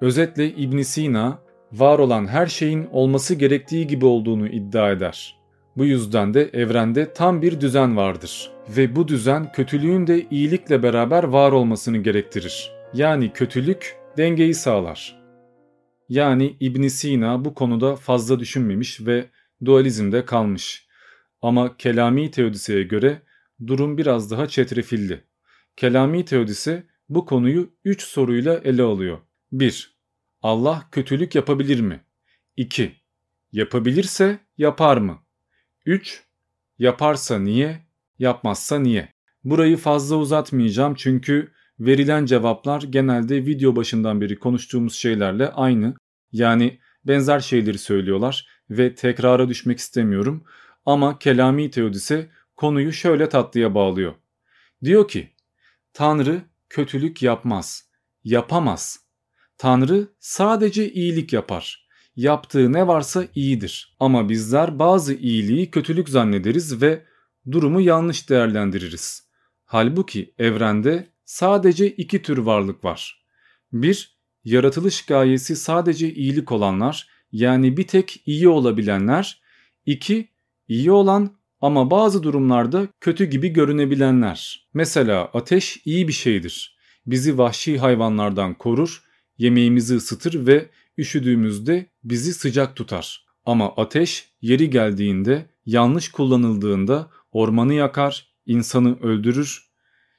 Özetle İbn Sina var olan her şeyin olması gerektiği gibi olduğunu iddia eder. Bu yüzden de evrende tam bir düzen vardır ve bu düzen kötülüğün de iyilikle beraber var olmasını gerektirir. Yani kötülük dengeyi sağlar. Yani İbn Sina bu konuda fazla düşünmemiş ve dualizmde kalmış. Ama Kelami Teodiseye göre durum biraz daha çetrefilli. Kelami Teodise bu konuyu 3 soruyla ele alıyor. 1. Allah kötülük yapabilir mi? 2. Yapabilirse yapar mı? 3. Yaparsa niye? Yapmazsa niye? Burayı fazla uzatmayacağım çünkü verilen cevaplar genelde video başından beri konuştuğumuz şeylerle aynı. Yani benzer şeyleri söylüyorlar ve tekrara düşmek istemiyorum. Ama Kelami Teodise konuyu şöyle tatlıya bağlıyor. Diyor ki, Tanrı kötülük yapmaz, yapamaz. Tanrı sadece iyilik yapar. Yaptığı ne varsa iyidir. Ama bizler bazı iyiliği kötülük zannederiz ve durumu yanlış değerlendiririz. Halbuki evrende sadece iki tür varlık var. Bir, yaratılış gayesi sadece iyilik olanlar yani bir tek iyi olabilenler. İki, iyi olan ama bazı durumlarda kötü gibi görünebilenler. Mesela ateş iyi bir şeydir. Bizi vahşi hayvanlardan korur, yemeğimizi ısıtır ve üşüdüğümüzde bizi sıcak tutar. Ama ateş yeri geldiğinde yanlış kullanıldığında ormanı yakar, insanı öldürür.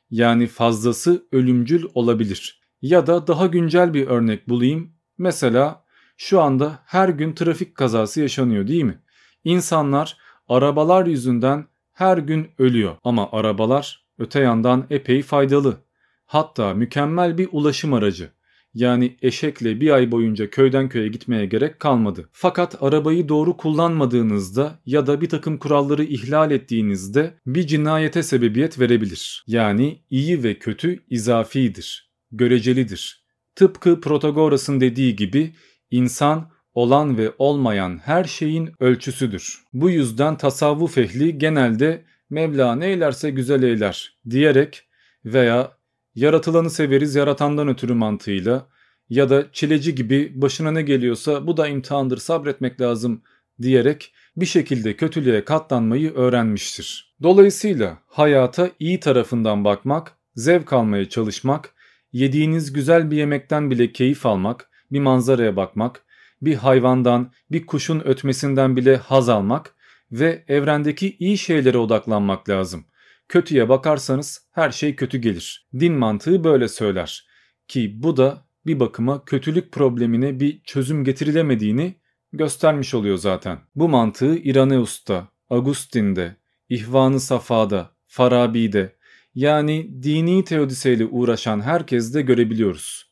Yani fazlası ölümcül olabilir. Ya da daha güncel bir örnek bulayım. Mesela şu anda her gün trafik kazası yaşanıyor değil mi? İnsanlar arabalar yüzünden her gün ölüyor ama arabalar öte yandan epey faydalı. Hatta mükemmel bir ulaşım aracı. Yani eşekle bir ay boyunca köyden köye gitmeye gerek kalmadı. Fakat arabayı doğru kullanmadığınızda ya da bir takım kuralları ihlal ettiğinizde bir cinayete sebebiyet verebilir. Yani iyi ve kötü izafidir, görecelidir. Tıpkı Protagoras'ın dediği gibi insan olan ve olmayan her şeyin ölçüsüdür. Bu yüzden tasavvuf ehli genelde Mevla ne eylerse güzel eyler diyerek veya yaratılanı severiz yaratandan ötürü mantığıyla ya da çileci gibi başına ne geliyorsa bu da imtihandır sabretmek lazım diyerek bir şekilde kötülüğe katlanmayı öğrenmiştir. Dolayısıyla hayata iyi tarafından bakmak, zevk almaya çalışmak, yediğiniz güzel bir yemekten bile keyif almak, bir manzaraya bakmak, bir hayvandan, bir kuşun ötmesinden bile haz almak ve evrendeki iyi şeylere odaklanmak lazım. Kötüye bakarsanız her şey kötü gelir. Din mantığı böyle söyler. Ki bu da bir bakıma kötülük problemine bir çözüm getirilemediğini göstermiş oluyor zaten. Bu mantığı İraneus'ta, Agustin'de, İhvan-ı Safa'da, Farabi'de yani dini teodiseyle uğraşan herkeste görebiliyoruz.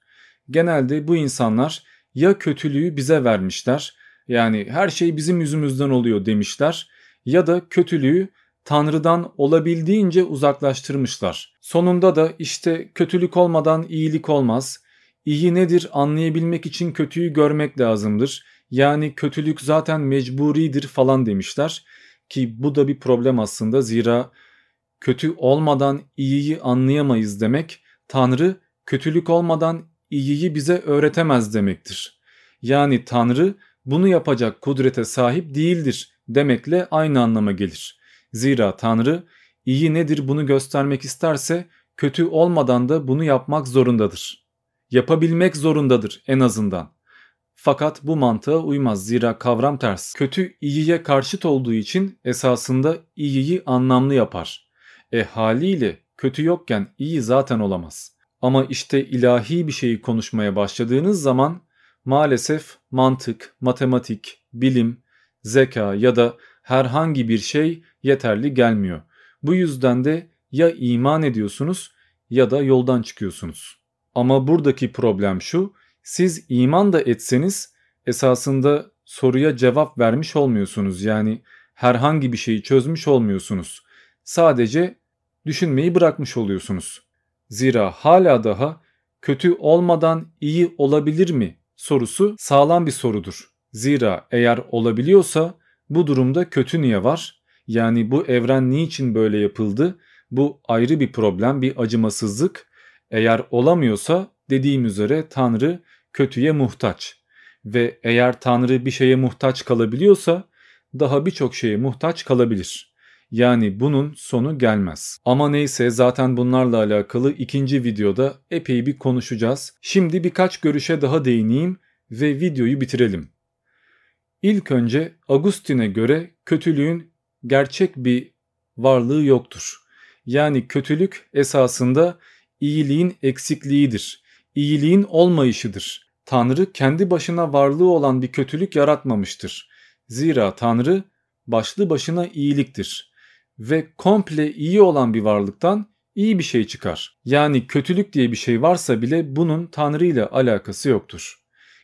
Genelde bu insanlar ya kötülüğü bize vermişler yani her şey bizim yüzümüzden oluyor demişler ya da kötülüğü Tanrı'dan olabildiğince uzaklaştırmışlar. Sonunda da işte kötülük olmadan iyilik olmaz. İyi nedir anlayabilmek için kötüyü görmek lazımdır. Yani kötülük zaten mecburidir falan demişler. Ki bu da bir problem aslında zira kötü olmadan iyiyi anlayamayız demek Tanrı kötülük olmadan iyiyi bize öğretemez demektir. Yani Tanrı bunu yapacak kudrete sahip değildir demekle aynı anlama gelir. Zira Tanrı iyi nedir bunu göstermek isterse kötü olmadan da bunu yapmak zorundadır. Yapabilmek zorundadır en azından. Fakat bu mantığa uymaz zira kavram ters. Kötü iyiye karşıt olduğu için esasında iyiyi anlamlı yapar. E haliyle kötü yokken iyi zaten olamaz. Ama işte ilahi bir şeyi konuşmaya başladığınız zaman maalesef mantık, matematik, bilim, zeka ya da herhangi bir şey yeterli gelmiyor. Bu yüzden de ya iman ediyorsunuz ya da yoldan çıkıyorsunuz. Ama buradaki problem şu, siz iman da etseniz esasında soruya cevap vermiş olmuyorsunuz. Yani herhangi bir şeyi çözmüş olmuyorsunuz. Sadece düşünmeyi bırakmış oluyorsunuz. Zira hala daha kötü olmadan iyi olabilir mi sorusu sağlam bir sorudur. Zira eğer olabiliyorsa bu durumda kötü niye var? Yani bu evren niçin böyle yapıldı? Bu ayrı bir problem, bir acımasızlık. Eğer olamıyorsa dediğim üzere Tanrı kötüye muhtaç. Ve eğer Tanrı bir şeye muhtaç kalabiliyorsa daha birçok şeye muhtaç kalabilir. Yani bunun sonu gelmez. Ama neyse zaten bunlarla alakalı ikinci videoda epey bir konuşacağız. Şimdi birkaç görüşe daha değineyim ve videoyu bitirelim. İlk önce Agustin'e göre kötülüğün gerçek bir varlığı yoktur. Yani kötülük esasında iyiliğin eksikliğidir. İyiliğin olmayışıdır. Tanrı kendi başına varlığı olan bir kötülük yaratmamıştır. Zira Tanrı başlı başına iyiliktir ve komple iyi olan bir varlıktan iyi bir şey çıkar. Yani kötülük diye bir şey varsa bile bunun Tanrı ile alakası yoktur.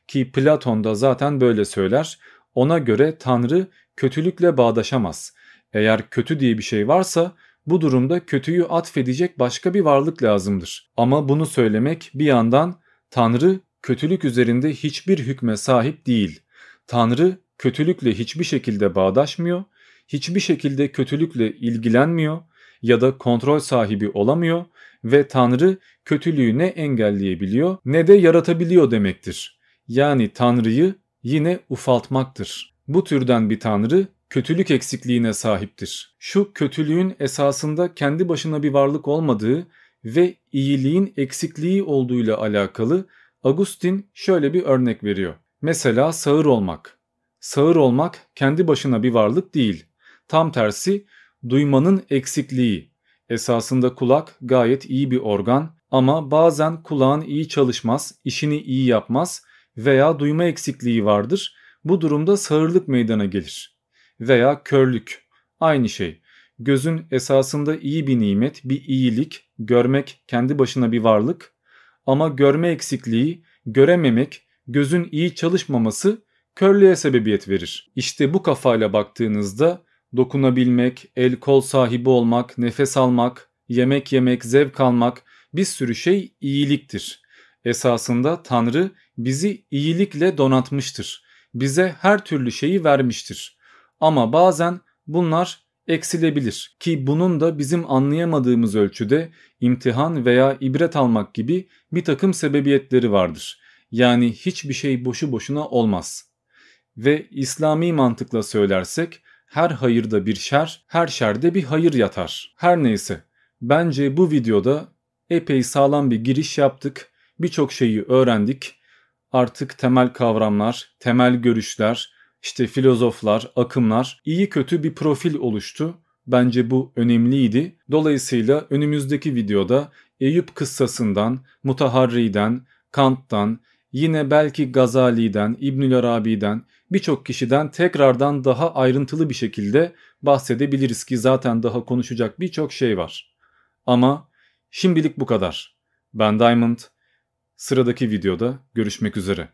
Ki Platon da zaten böyle söyler. Ona göre Tanrı kötülükle bağdaşamaz. Eğer kötü diye bir şey varsa bu durumda kötüyü atfedecek başka bir varlık lazımdır. Ama bunu söylemek bir yandan Tanrı kötülük üzerinde hiçbir hükme sahip değil. Tanrı kötülükle hiçbir şekilde bağdaşmıyor, hiçbir şekilde kötülükle ilgilenmiyor ya da kontrol sahibi olamıyor ve Tanrı kötülüğü ne engelleyebiliyor ne de yaratabiliyor demektir. Yani Tanrı'yı yine ufaltmaktır. Bu türden bir Tanrı kötülük eksikliğine sahiptir. Şu kötülüğün esasında kendi başına bir varlık olmadığı ve iyiliğin eksikliği olduğuyla alakalı Agustin şöyle bir örnek veriyor. Mesela sağır olmak. Sağır olmak kendi başına bir varlık değil. Tam tersi duymanın eksikliği. Esasında kulak gayet iyi bir organ ama bazen kulağın iyi çalışmaz, işini iyi yapmaz veya duyma eksikliği vardır. Bu durumda sağırlık meydana gelir. Veya körlük. Aynı şey. Gözün esasında iyi bir nimet, bir iyilik, görmek kendi başına bir varlık ama görme eksikliği, görememek, gözün iyi çalışmaması körlüğe sebebiyet verir. İşte bu kafayla baktığınızda dokunabilmek, el kol sahibi olmak, nefes almak, yemek yemek, zevk almak bir sürü şey iyiliktir. Esasında Tanrı bizi iyilikle donatmıştır. Bize her türlü şeyi vermiştir. Ama bazen bunlar eksilebilir ki bunun da bizim anlayamadığımız ölçüde imtihan veya ibret almak gibi bir takım sebebiyetleri vardır. Yani hiçbir şey boşu boşuna olmaz. Ve İslami mantıkla söylersek her hayırda bir şer, her şerde bir hayır yatar. Her neyse bence bu videoda epey sağlam bir giriş yaptık. Birçok şeyi öğrendik. Artık temel kavramlar, temel görüşler, işte filozoflar, akımlar iyi kötü bir profil oluştu. Bence bu önemliydi. Dolayısıyla önümüzdeki videoda Eyüp kıssasından, Mutaharri'den, Kant'tan, yine belki Gazali'den, İbnül Arabi'den birçok kişiden tekrardan daha ayrıntılı bir şekilde bahsedebiliriz ki zaten daha konuşacak birçok şey var. Ama şimdilik bu kadar. Ben Diamond. Sıradaki videoda görüşmek üzere.